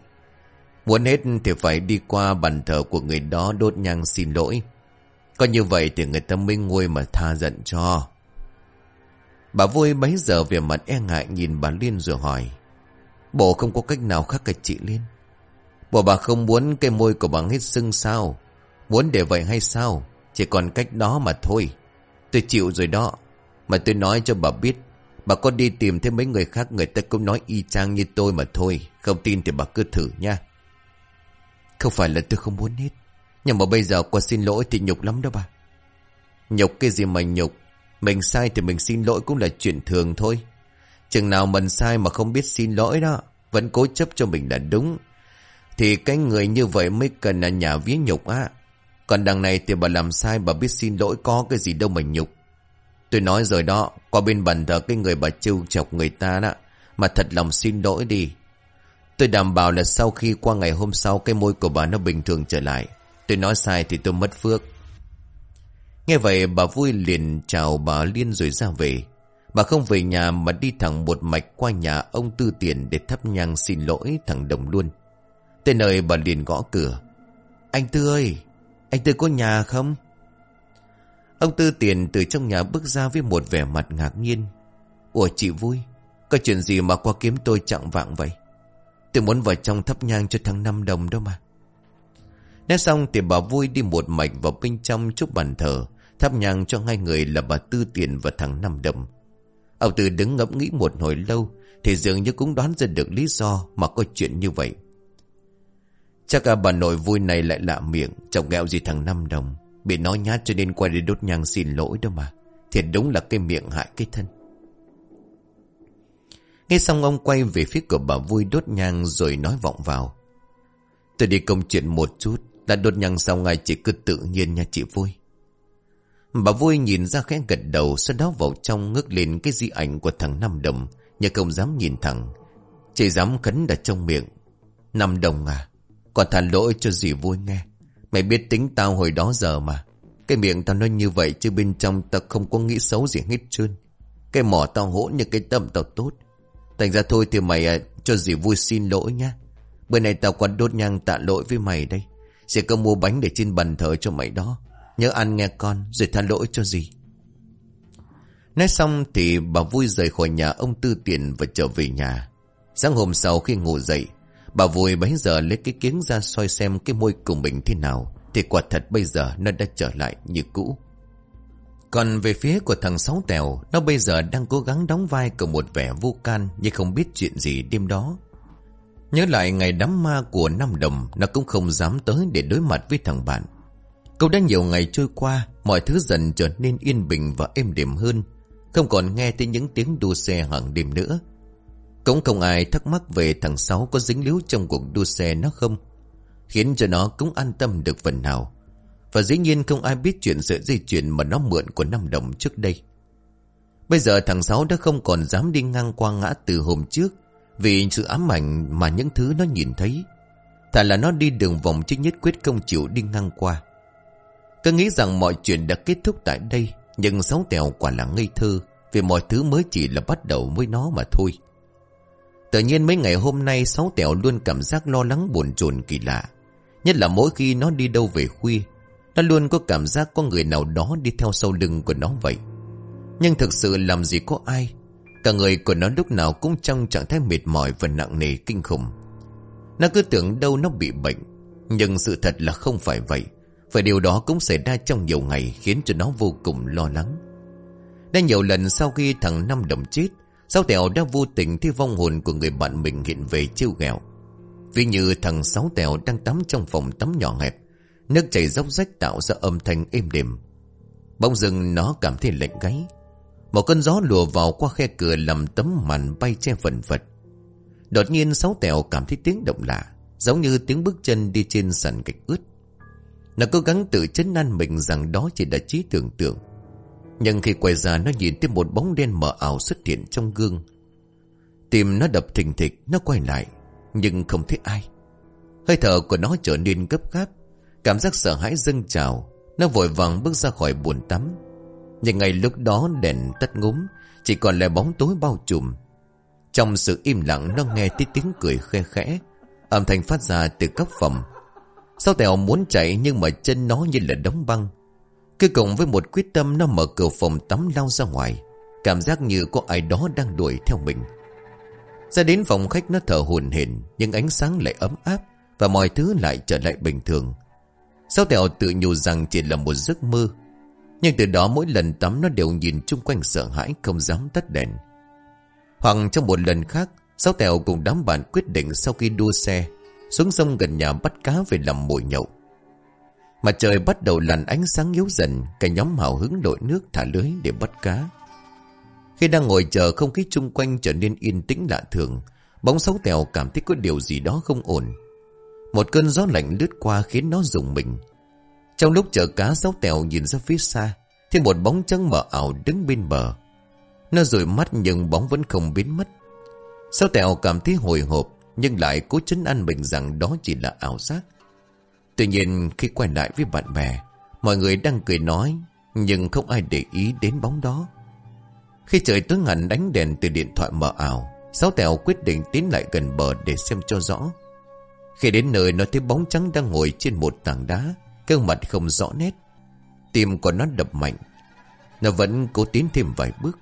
Speaker 1: Muốn hết thì phải đi qua bàn thờ của người đó đốt nhang xin lỗi. Có như vậy thì người ta mới nguôi mà tha giận cho. Bà vui bấy giờ về mặt e ngại nhìn bà Liên rồi hỏi. Bộ không có cách nào khác cả chị Liên. Bộ bà không muốn cái môi của bà hết sưng sao Muốn để vậy hay sao chỉ còn cách đó mà thôi. Tôi chịu rồi đó. Mà tôi nói cho bà biết, Bà có đi tìm thêm mấy người khác, Người ta cũng nói y chang như tôi mà thôi. Không tin thì bà cứ thử nha. Không phải là tôi không muốn hết. Nhưng mà bây giờ qua xin lỗi thì nhục lắm đó bà. Nhục cái gì mà nhục? Mình sai thì mình xin lỗi cũng là chuyện thường thôi. Chừng nào mình sai mà không biết xin lỗi đó, Vẫn cố chấp cho mình là đúng. Thì cái người như vậy mới cần là nhà vía nhục á. Còn đằng này thì bà làm sai bà biết xin lỗi có cái gì đâu mà nhục. Tôi nói rồi đó, qua bên bàn thờ cái người bà trêu chọc người ta đó. Mà thật lòng xin lỗi đi. Tôi đảm bảo là sau khi qua ngày hôm sau cái môi của bà nó bình thường trở lại. Tôi nói sai thì tôi mất phước. Nghe vậy bà vui liền chào bà Liên rồi ra về. Bà không về nhà mà đi thẳng một mạch qua nhà ông Tư Tiền để thắp nhang xin lỗi thằng Đồng luôn. Tới nơi bà liền gõ cửa. Anh Tư ơi, anh Tư có nhà không? Ông Tư Tiền từ trong nhà bước ra với một vẻ mặt ngạc nhiên. Ủa chị vui, có chuyện gì mà qua kiếm tôi chặng vạng vậy? Tôi muốn vào trong thắp nhang cho thằng Năm Đồng đó mà. Nói xong thì bà vui đi một mạch vào bên trong chúc bàn thờ, thắp nhang cho hai người là bà Tư Tiền và thằng Năm Đồng. Ông Tư đứng ngẫm nghĩ một hồi lâu, thì dường như cũng đoán ra được lý do mà có chuyện như vậy. Chắc à, bà nội vui này lại lạ miệng Chồng nghèo gì thằng Năm Đồng. Bị nói nhát cho nên quay đi đốt nhang xin lỗi đâu mà. Thiệt đúng là cái miệng hại cái thân. Nghe xong ông quay về phía của bà vui đốt nhang rồi nói vọng vào. Tôi đi công chuyện một chút Đã đốt nhang xong ngay chỉ cứ tự nhiên nha chị vui. Bà vui nhìn ra khẽ gật đầu Sau đó vào trong ngước lên cái di ảnh của thằng Năm Đồng Nhưng không dám nhìn thẳng. Chỉ dám khấn đặt trong miệng. Năm Đồng à còn thả lỗi cho dì vui nghe. Mày biết tính tao hồi đó giờ mà. Cái miệng tao nói như vậy Chứ bên trong tao không có nghĩ xấu gì hết trơn. Cái mỏ tao hỗn như cái tâm tao tốt. Thành ra thôi thì mày à, cho dì vui xin lỗi nhá. Bữa nay tao còn đốt nhang tạ lỗi với mày đây. Sẽ có mua bánh để trên bàn thờ cho mày đó. Nhớ ăn nghe con Rồi tha lỗi cho dì. Nói xong thì bà vui rời khỏi nhà ông Tư Tiền và trở về nhà. Sáng hôm sau khi ngủ dậy Bà vui bấy giờ lấy cái kiếng ra soi xem cái môi của mình thế nào. Thì quả thật bây giờ nó đã trở lại như cũ. Còn về phía của thằng Sáu Tèo, nó bây giờ đang cố gắng đóng vai của một vẻ vô can nhưng không biết chuyện gì đêm đó. Nhớ lại ngày đám ma của năm đồng, nó cũng không dám tới để đối mặt với thằng bạn. Câu đã nhiều ngày trôi qua, mọi thứ dần trở nên yên bình và êm đềm hơn. Không còn nghe thấy những tiếng đua xe hàng đêm nữa. Cũng không ai thắc mắc về thằng Sáu có dính líu trong cuộc đua xe nó không. Khiến cho nó cũng an tâm được phần nào. Và dĩ nhiên không ai biết chuyện sợi dây chuyền mà nó mượn của năm đồng trước đây. Bây giờ thằng Sáu đã không còn dám đi ngang qua ngã từ hôm trước, vì sự ám ảnh mà những thứ nó nhìn thấy. Thà là nó đi đường vòng chứ nhất quyết không chịu đi ngang qua. Cứ nghĩ rằng mọi chuyện đã kết thúc tại đây, nhưng Sáu Tèo quả là ngây thơ, vì mọi thứ mới chỉ là bắt đầu với nó mà thôi. Tự nhiên mấy ngày hôm nay, Sáu Tèo luôn cảm giác lo lắng buồn chồn, kỳ lạ. Nhất là mỗi khi nó đi đâu về khuya. Nó luôn có cảm giác có người nào đó đi theo sau lưng của nó vậy. Nhưng thực sự làm gì có ai. Cả người của nó lúc nào cũng trong trạng thái mệt mỏi và nặng nề, kinh khủng. Nó cứ tưởng đâu nó bị bệnh. Nhưng sự thật là không phải vậy. Và điều đó cũng xảy ra trong nhiều ngày khiến cho nó vô cùng lo lắng. Đã nhiều lần sau khi thằng Năm Đồng chết Sáu Tèo đã vô tình thấy vong hồn của người bạn mình hiện về chiêu ghẹo. Vì như thằng Sáu Tèo đang tắm trong phòng tắm nhỏ hẹp. Nước chảy dốc rách tạo ra âm thanh êm đềm Bỗng dưng nó cảm thấy lạnh gáy Một cơn gió lùa vào qua khe cửa Làm tấm màn bay che phần vật Đột nhiên sáu tèo cảm thấy tiếng động lạ, Giống như tiếng bước chân đi trên sàn gạch ướt Nó cố gắng tự chấn an mình rằng đó chỉ là trí tưởng tượng nhưng khi quay ra, nó nhìn thấy một bóng đen mờ ảo xuất hiện trong gương. Tim nó đập thình thịch, Nó quay lại, Nhưng không thấy ai. Hơi thở của nó trở nên gấp gáp, Cảm giác sợ hãi dâng trào. Nó vội vàng bước ra khỏi buồn tắm. Nhưng ngay lúc đó, đèn tắt ngúm, Chỉ còn lại bóng tối bao trùm. Trong sự im lặng, Nó nghe thấy tiếng cười khe khẽ, Âm thanh phát ra từ các phòng. Sao tèo muốn chạy, nhưng mà chân nó như là đóng băng cứ cùng với một quyết tâm Nó mở cửa phòng tắm lao ra ngoài. Cảm giác như có ai đó đang đuổi theo mình. Ra đến phòng khách nó thở hồn hển, Nhưng ánh sáng lại ấm áp Và mọi thứ lại trở lại bình thường. Sao tèo tự nhủ rằng chỉ là một giấc mơ, Nhưng từ đó mỗi lần tắm nó đều nhìn chung quanh sợ hãi không dám tắt đèn. Hoặc trong một lần khác Sao tèo cùng đám bạn quyết định sau khi đua xe, Xuống sông gần nhà bắt cá về làm mồi nhậu. Mặt trời bắt đầu lằn ánh sáng yếu dần Cả nhóm hào hứng đội nước thả lưới để bắt cá Khi đang ngồi chờ không khí chung quanh trở nên yên tĩnh lạ thường Bóng sáu tèo cảm thấy có điều gì đó không ổn một cơn gió lạnh lướt qua khiến nó rùng mình. Trong lúc chờ cá sáu tèo nhìn ra phía xa, thì một bóng trắng mờ ảo đứng bên bờ. Nó rủi mắt nhưng bóng vẫn không biến mất. Sáu tèo cảm thấy hồi hộp, nhưng lại cố chấn an mình rằng đó chỉ là ảo giác. Tuy nhiên khi quay lại với bạn bè, mọi người đang cười nói, nhưng không ai để ý đến bóng đó. Khi trời tối ngắn đánh đèn từ điện thoại mờ ảo, Sáu tèo quyết định tiến lại gần bờ để xem cho rõ. Khi đến nơi nó thấy bóng trắng đang ngồi trên một tảng đá Cơn mặt không rõ nét Tim của nó đập mạnh Nó vẫn cố tiến thêm vài bước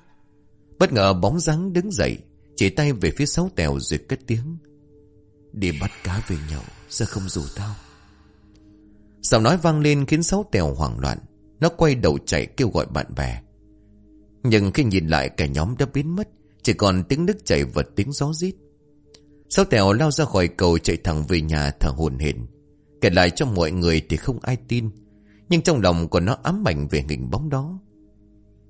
Speaker 1: Bất ngờ bóng dáng đứng dậy Chỉ tay về phía sáu tèo rồi cất tiếng Đi bắt cá về nhậu Sao không rủ tao Giọng nói vang lên khiến sáu tèo hoảng loạn Nó quay đầu chạy kêu gọi bạn bè Nhưng khi nhìn lại cả nhóm đã biến mất Chỉ còn tiếng nước chảy và tiếng gió rít Sáu tèo lao ra khỏi cầu chạy thẳng về nhà thở hồn hển. Kể lại cho mọi người thì không ai tin. Nhưng trong lòng của nó ám ảnh về hình bóng đó.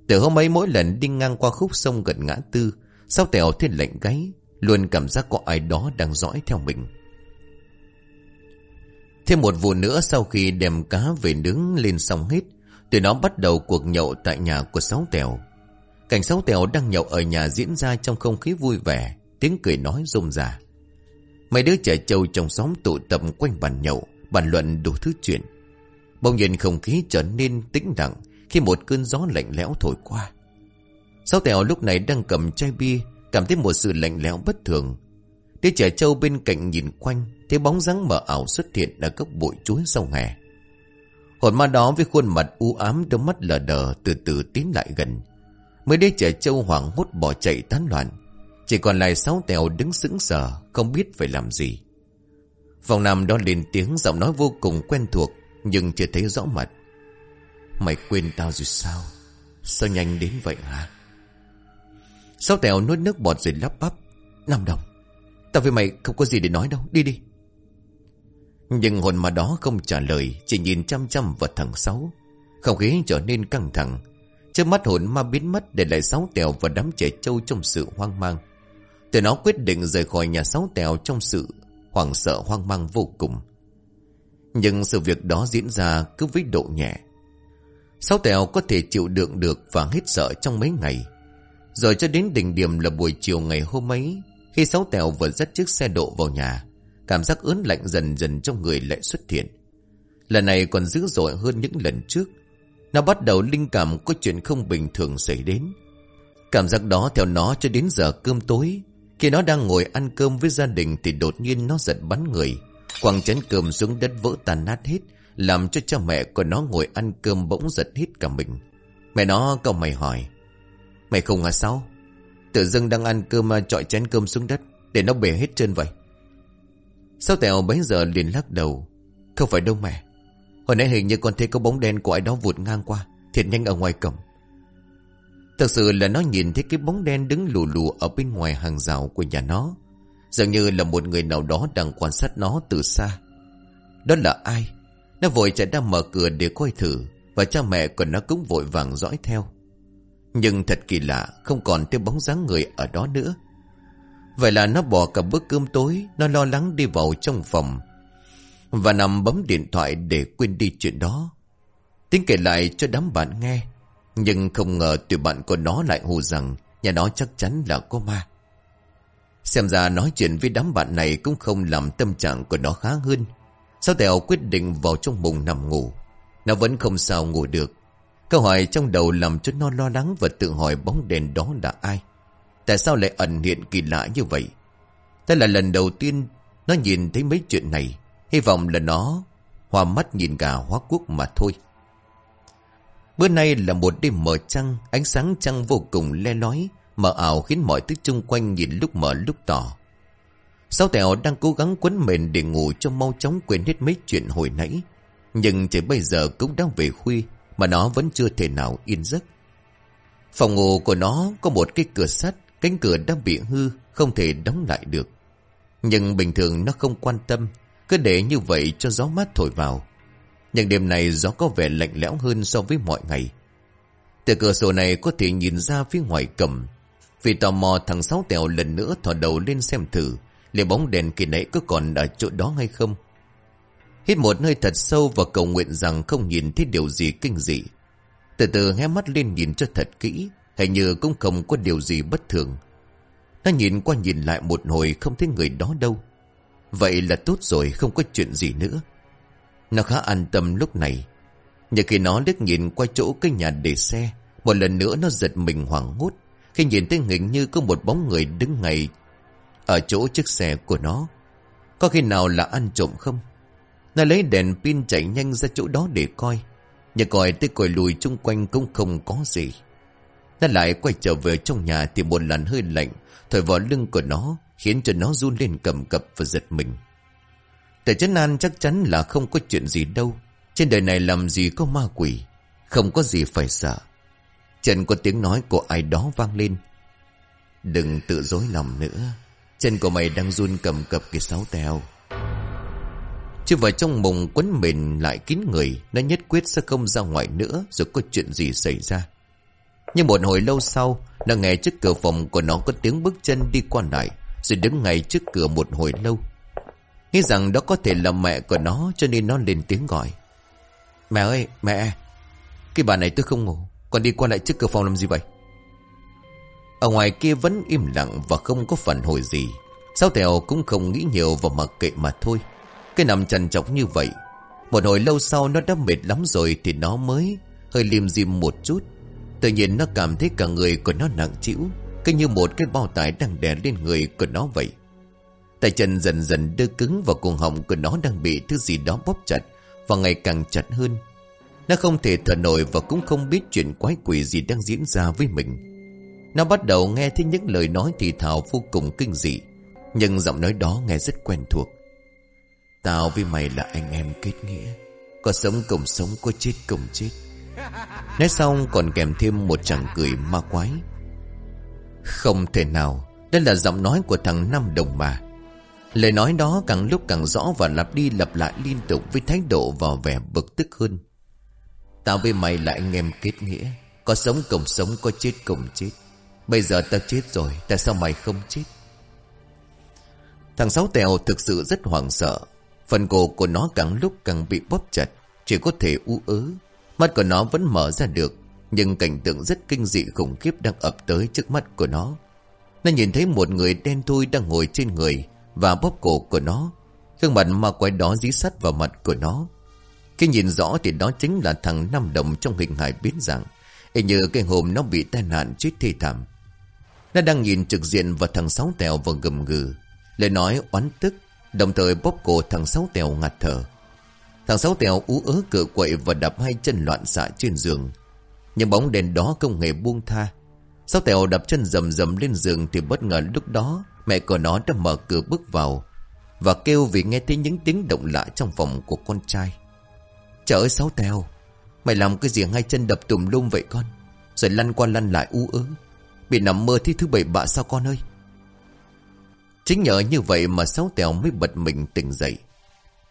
Speaker 1: Từ hôm ấy mỗi lần đi ngang qua khúc sông gần ngã tư, sáu tèo thiên lạnh gáy, luôn cảm giác có ai đó đang dõi theo mình. Thêm một vụ nữa sau khi đem cá về nướng lên xong hết, tụi nó bắt đầu cuộc nhậu tại nhà của sáu tèo. Cảnh sáu tèo đang nhậu ở nhà diễn ra trong không khí vui vẻ, tiếng cười nói rôm rả. Mấy đứa trẻ trâu trong xóm tụ tập quanh bàn nhậu, bàn luận đủ thứ chuyện. Bỗng nhiên không khí trở nên tĩnh lặng khi một cơn gió lạnh lẽo thổi qua. Sáu tèo lúc này đang cầm chai bia, cảm thấy một sự lạnh lẽo bất thường. Đứa trẻ trâu bên cạnh nhìn quanh, thấy bóng dáng mờ ảo xuất hiện ở góc bụi chuối sau hè. Hồn ma đó với khuôn mặt u ám đôi mắt lờ đờ từ từ tiến lại gần. mới đây trẻ trâu hoảng hốt bỏ chạy tán loạn. Chỉ còn lại sáu tèo đứng sững sờ Không biết phải làm gì vòng nam đó lên tiếng giọng nói vô cùng quen thuộc Nhưng chưa thấy rõ mặt Mày quên tao rồi sao Sao nhanh đến vậy hả Sáu tèo nuốt nước bọt rồi lắp bắp Năm đồng Tao với mày không có gì để nói đâu Đi đi Nhưng hồn mà đó không trả lời Chỉ nhìn chăm chăm vào thằng Sáu Không khí trở nên căng thẳng Trước mắt hồn ma biến mất Để lại sáu tèo và đám trẻ trâu trong sự hoang mang từ nó quyết định rời khỏi nhà sáu tèo trong sự hoảng sợ hoang mang vô cùng. Nhưng sự việc đó diễn ra cứ với độ nhẹ. Sáu tèo có thể chịu đựng được và hết sợ trong mấy ngày. Rồi cho đến đỉnh điểm là buổi chiều ngày hôm ấy, khi sáu tèo vừa dắt chiếc xe độ vào nhà, cảm giác ớn lạnh dần dần trong người lại xuất hiện. Lần này còn dữ dội hơn những lần trước. Nó bắt đầu linh cảm có chuyện không bình thường xảy đến. Cảm giác đó theo nó cho đến giờ cơm tối khi nó đang ngồi ăn cơm với gia đình thì đột nhiên nó giật bắn người. Quăng chén cơm xuống đất vỡ tan nát hết, làm cho cha mẹ của nó ngồi ăn cơm bỗng giật hết cả mình. Mẹ nó cậu mày hỏi, mày không à sao? Tự dưng đang ăn cơm mà trọi chén cơm xuống đất, để nó bể hết trơn vậy. Sao tèo bấy giờ liền lắc đầu, không phải đâu mẹ. Hồi nãy hình như con thấy có bóng đen của ai đó vụt ngang qua, thiệt nhanh ở ngoài cổng. Thật sự là nó nhìn thấy cái bóng đen đứng lù lù ở bên ngoài hàng rào của nhà nó. Dường như là một người nào đó đang quan sát nó từ xa. Đó là ai? Nó vội chạy ra mở cửa để coi thử Và cha mẹ của nó cũng vội vàng dõi theo nhưng thật kỳ lạ, Không còn thấy bóng dáng người ở đó nữa. Vậy là nó bỏ cả bữa cơm tối, Nó lo lắng đi vào trong phòng. Và nằm bấm điện thoại để quên đi chuyện đó. Tính kể lại cho đám bạn nghe. Nhưng không ngờ tụi bạn của nó lại hù rằng Nhà nó chắc chắn là có ma. Xem ra nói chuyện với đám bạn này Cũng không làm tâm trạng của nó khá hơn. Sao Tèo quyết định vào trong bụng nằm ngủ. Nó vẫn không sao ngủ được. Câu hỏi trong đầu làm cho nó lo lắng Và tự hỏi bóng đèn đó là ai? Tại sao lại ẩn hiện kỳ lạ như vậy? Đây là lần đầu tiên Nó nhìn thấy mấy chuyện này. Hy vọng là nó Hòa mắt nhìn gà hóa quốc mà thôi. Bữa nay là một đêm mở trăng, Ánh sáng trăng vô cùng le lói, Mờ ảo khiến mọi thứ chung quanh nhìn lúc mở lúc tỏ. Sáu tèo đang cố gắng quấn mền để ngủ cho mau chóng quên hết mấy chuyện hồi nãy. Nhưng chỉ bây giờ cũng đang về khuya mà nó vẫn chưa thể nào yên giấc. Phòng ngủ của nó có một cái cửa sắt, Cánh cửa đã bị hư, Không thể đóng lại được. Nhưng bình thường nó không quan tâm, Cứ để như vậy cho gió mát thổi vào. Nhưng đêm này gió có vẻ lạnh lẽo hơn so với mọi ngày. Từ cửa sổ này có thể nhìn ra phía ngoài cầm. Vì tò mò thằng Sáu Tèo lần nữa thò đầu lên xem thử, liệu bóng đèn kỳ nãy có còn ở chỗ đó hay không. Hít một hơi thật sâu và cầu nguyện rằng không nhìn thấy điều gì kinh dị. Từ từ hé mắt lên nhìn cho thật kỹ, Hình như cũng không có điều gì bất thường. Nó nhìn qua nhìn lại một hồi không thấy người đó đâu. Vậy là tốt rồi, không có chuyện gì nữa. Nó khá an tâm lúc này. Nhưng khi nó liếc nhìn qua chỗ cái nhà để xe, Một lần nữa nó giật mình hoảng hốt Khi nhìn thấy hình như có một bóng người đứng ngay Ở chỗ chiếc xe của nó. Có khi nào là ăn trộm không? Nó lấy đèn pin chạy nhanh ra chỗ đó để coi Nhà coi tới coi lùi chung quanh cũng không có gì nó lại quay trở về trong nhà thì một làn hơi lạnh thổi vào lưng của nó, khiến cho nó run lên cầm cập và giật mình. แต่ chân an chắc chắn là không có chuyện gì đâu. Trên đời này làm gì có ma quỷ. Không có gì phải sợ. Trần có tiếng nói của ai đó vang lên. Đừng tự dối lòng nữa. Chân của mày đang run cầm cập cái sáu tèo. Chứ vào trong mùng quấn mền lại kín người. Nó nhất quyết sẽ không ra ngoài nữa, rồi có chuyện gì xảy ra. Nhưng một hồi lâu sau, Nó nghe trước cửa phòng của nó có tiếng bước chân đi qua lại, Rồi đứng ngay trước cửa một hồi lâu Nghĩ rằng đó có thể là mẹ của nó, Cho nên nó lên tiếng gọi Mẹ ơi, mẹ, Cái bà này tôi không ngủ, Còn đi qua lại trước cửa phòng làm gì vậy Ở ngoài kia vẫn im lặng Và không có phản hồi gì Sao Tèo cũng không nghĩ nhiều và mặc kệ mà thôi cái nằm trần trọc như vậy, Một hồi lâu sau nó đã mệt lắm rồi Thì nó mới hơi liêm diêm một chút. Tự nhiên nó cảm thấy cả người của nó nặng chịu Cứ như một cái bao tải đang đè lên người của nó vậy. Tay chân dần dần đưa cứng Và cuồng họng của nó đang bị thứ gì đó bóp chặt Và ngày càng chặt hơn. Nó không thể thở nổi Và cũng không biết chuyện quái quỷ gì đang diễn ra với mình. Nó bắt đầu nghe thấy những lời nói thì thào vô cùng kinh dị, Nhưng giọng nói đó nghe rất quen thuộc. Tao với mày là anh em kết nghĩa. Có sống cùng sống, Có chết cùng chết. Nói xong còn kèm thêm một chàng cười ma quái. Không thể nào, Đây là giọng nói của thằng Năm Đồng mà. Lời nói đó càng lúc càng rõ Và lặp đi lặp lại liên tục Với thái độ và vẻ bực tức hơn. Tao với mày là anh em kết nghĩa. Có sống cùng sống, Có chết cùng chết. Bây giờ tao chết rồi, Tại sao mày không chết? Thằng Sáu Tèo thực sự rất hoảng sợ. Phần cổ của nó càng lúc càng bị bóp chặt, Chỉ có thể u ớ. Mắt của nó vẫn mở ra được, Nhưng cảnh tượng rất kinh dị khủng khiếp đang ập tới trước mắt của nó. Nó nhìn thấy một người đen thui đang ngồi trên người Và bóp cổ của nó. Gương mặt ma quái đó dí sắt vào mặt của nó. Khi nhìn rõ thì đó chính là thằng Năm Đồng trong hình hài biến dạng. Y như cái hôm nó bị tai nạn chết thi thảm. Nó đang nhìn trực diện vào thằng Sáu Tèo và gầm gừ. Lời nói oán tức Đồng thời bóp cổ thằng Sáu Tèo ngạt thở Thằng Sáu Tèo ú ớ cựa quậy và đập hai chân loạn xạ trên giường. Nhưng bóng đèn đó không hề buông tha. Sáu Tèo đập chân rầm rầm lên giường thì bất ngờ lúc đó mẹ của nó đã mở cửa bước vào và kêu vì nghe thấy những tiếng động lạ trong phòng của con trai. Trời ơi Sáu Tèo, mày làm cái gì hai chân đập tùm lum vậy con? Rồi lăn qua lăn lại ú ớ. Bị nằm mơ thi thứ bảy bạ sao con ơi? Chính nhờ như vậy mà Sáu Tèo mới bật mình tỉnh dậy.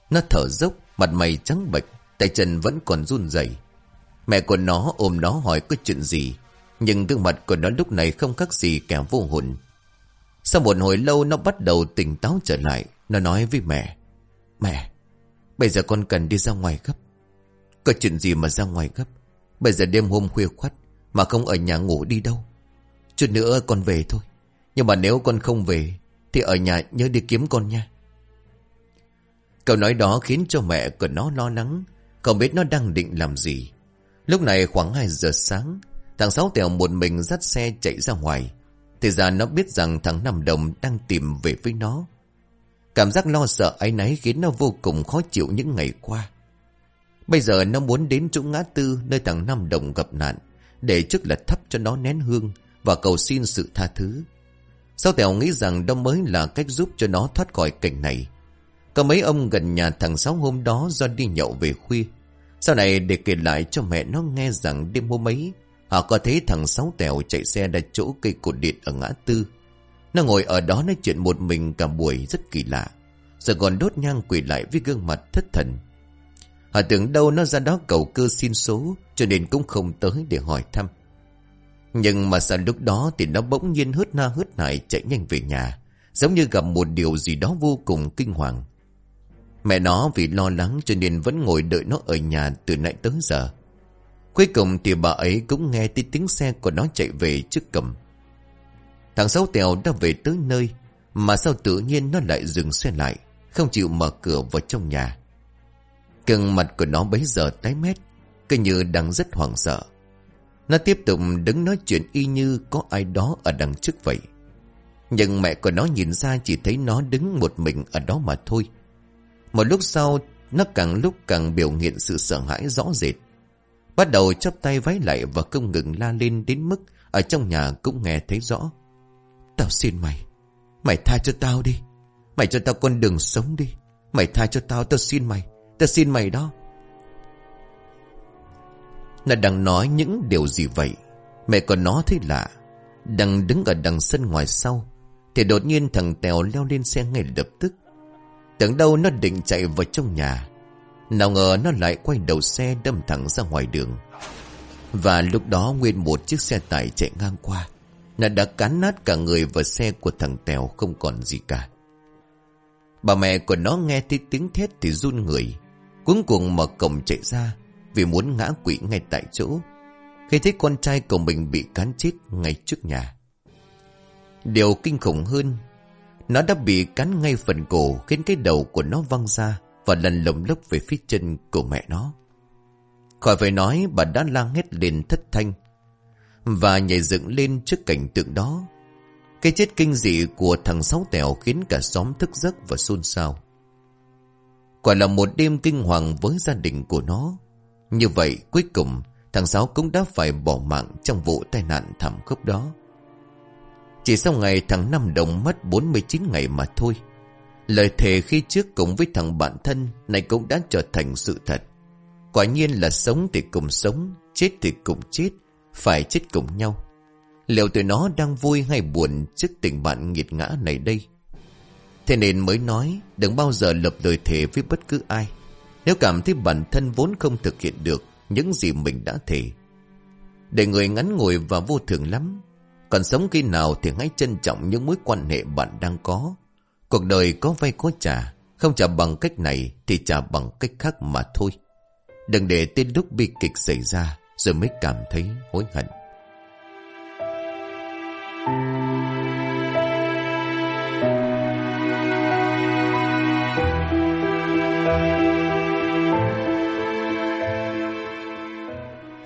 Speaker 1: Nó thở dốc Mặt mày trắng bệch Tay chân vẫn còn run rẩy. Mẹ của nó ôm nó hỏi có chuyện gì. Nhưng gương mặt của nó lúc này không khác gì kẻ vô hồn. Sau một hồi lâu nó bắt đầu tỉnh táo trở lại. Nó nói với mẹ. Mẹ, bây giờ con cần đi ra ngoài gấp. Có chuyện gì mà ra ngoài gấp. Bây giờ đêm hôm khuya khoắt mà không ở nhà ngủ đi đâu. Chút nữa con về thôi. Nhưng mà nếu con không về thì ở nhà nhớ đi kiếm con nha. Câu nói đó khiến cho mẹ của nó lo lắng. Không biết nó đang định làm gì. Lúc này khoảng 2 giờ sáng. Thằng Sáu Tèo một mình dắt xe chạy ra ngoài. Thì ra nó biết rằng thằng Năm Đồng đang tìm về với nó. Cảm giác lo sợ ấy náy khiến nó vô cùng khó chịu những ngày qua. Bây giờ nó muốn đến chỗ ngã tư nơi thằng Năm Đồng gặp nạn. Để trước là thắp cho nó nén hương và cầu xin sự tha thứ. Sao Tèo nghĩ rằng đó mới là cách giúp cho nó thoát khỏi cảnh này. Có mấy ông gần nhà thằng Sáu hôm đó do đi nhậu về khuya. Sau này để kể lại cho mẹ nó nghe rằng đêm hôm ấy, họ có thấy thằng Sáu Tèo chạy xe đặt chỗ cây cột điện ở ngã tư. Nó ngồi ở đó nói chuyện một mình cả buổi rất kỳ lạ. Rồi còn đốt nhang quỳ lại với gương mặt thất thần. Họ tưởng đâu nó ra đó cầu cơ xin số, cho nên cũng không tới để hỏi thăm. Nhưng mà sao lúc đó thì nó bỗng nhiên hớt na hớt nải chạy nhanh về nhà. Giống như gặp một điều gì đó vô cùng kinh hoàng. Mẹ nó vì lo lắng cho nên vẫn ngồi đợi nó ở nhà từ nãy tới giờ. Cuối cùng thì bà ấy cũng nghe tiếng tiếng xe của nó chạy về trước cầm. Thằng Sáu Tèo đã về tới nơi, mà sao tự nhiên nó lại dừng xe lại, không chịu mở cửa vào trong nhà. Cưng mặt của nó bấy giờ tái mét, cứ như đang rất hoảng sợ. Nó tiếp tục đứng nói chuyện y như có ai đó ở đằng trước vậy. Nhưng mẹ của nó nhìn ra chỉ thấy nó đứng một mình ở đó mà thôi. Một lúc sau, nó càng lúc càng biểu hiện sự sợ hãi rõ rệt. Bắt đầu chắp tay vái lại và không ngừng la lên đến mức ở trong nhà cũng nghe thấy rõ. Tao xin mày, mày tha cho tao đi. Mày cho tao con đường sống đi. Mày tha cho tao, tao xin mày. Tao xin mày đó. Nó đang nói những điều gì vậy? Mẹ của nó thấy lạ. Đang đứng ở đằng sân ngoài sau. Thì đột nhiên thằng Tèo leo lên xe ngay lập tức. Tưởng đâu nó định chạy vào trong nhà. Nào ngờ nó lại quay đầu xe đâm thẳng ra ngoài đường. Và lúc đó nguyên một chiếc xe tải chạy ngang qua. Nó đã cán nát cả người và xe của thằng Tèo không còn gì cả. Bà mẹ của nó nghe thấy tiếng thét thì run người. cuống cuồng mở cổng chạy ra vì muốn ngã quỵ ngay tại chỗ. Khi thấy con trai của mình bị cán chết ngay trước nhà. Điều kinh khủng hơn, nó đã bị cắn ngay phần cổ khiến cái đầu của nó văng ra và lần lồng lốc về phía chân của mẹ nó. Khỏi phải nói bà đã la hét lên thất thanh và nhảy dựng lên trước cảnh tượng đó. Cái chết kinh dị của thằng Sáu Tèo khiến cả xóm thức giấc và xôn xao. Quả là một đêm kinh hoàng với gia đình của nó. Như vậy cuối cùng thằng Sáu cũng đã phải bỏ mạng trong vụ tai nạn thảm khốc đó. Chỉ sau ngày thằng Năm Đồng mất 49 ngày mà thôi. Lời thề khi trước cùng với thằng bạn thân này cũng đã trở thành sự thật. Quả nhiên là sống thì cùng sống, chết thì cùng chết, phải chết cùng nhau. Liệu tụi nó đang vui hay buồn trước tình bạn nghiệt ngã này đây? Thế nên mới nói đừng bao giờ lập lời thề với bất cứ ai. Nếu cảm thấy bản thân vốn không thực hiện được những gì mình đã thề. Để người ngắn ngồi và vô thường lắm. Còn sống khi nào thì hãy trân trọng những mối quan hệ bạn đang có. Cuộc đời có vay có trả. Không trả bằng cách này thì trả bằng cách khác mà thôi. Đừng để tên lúc bi kịch xảy ra rồi mới cảm thấy hối hận.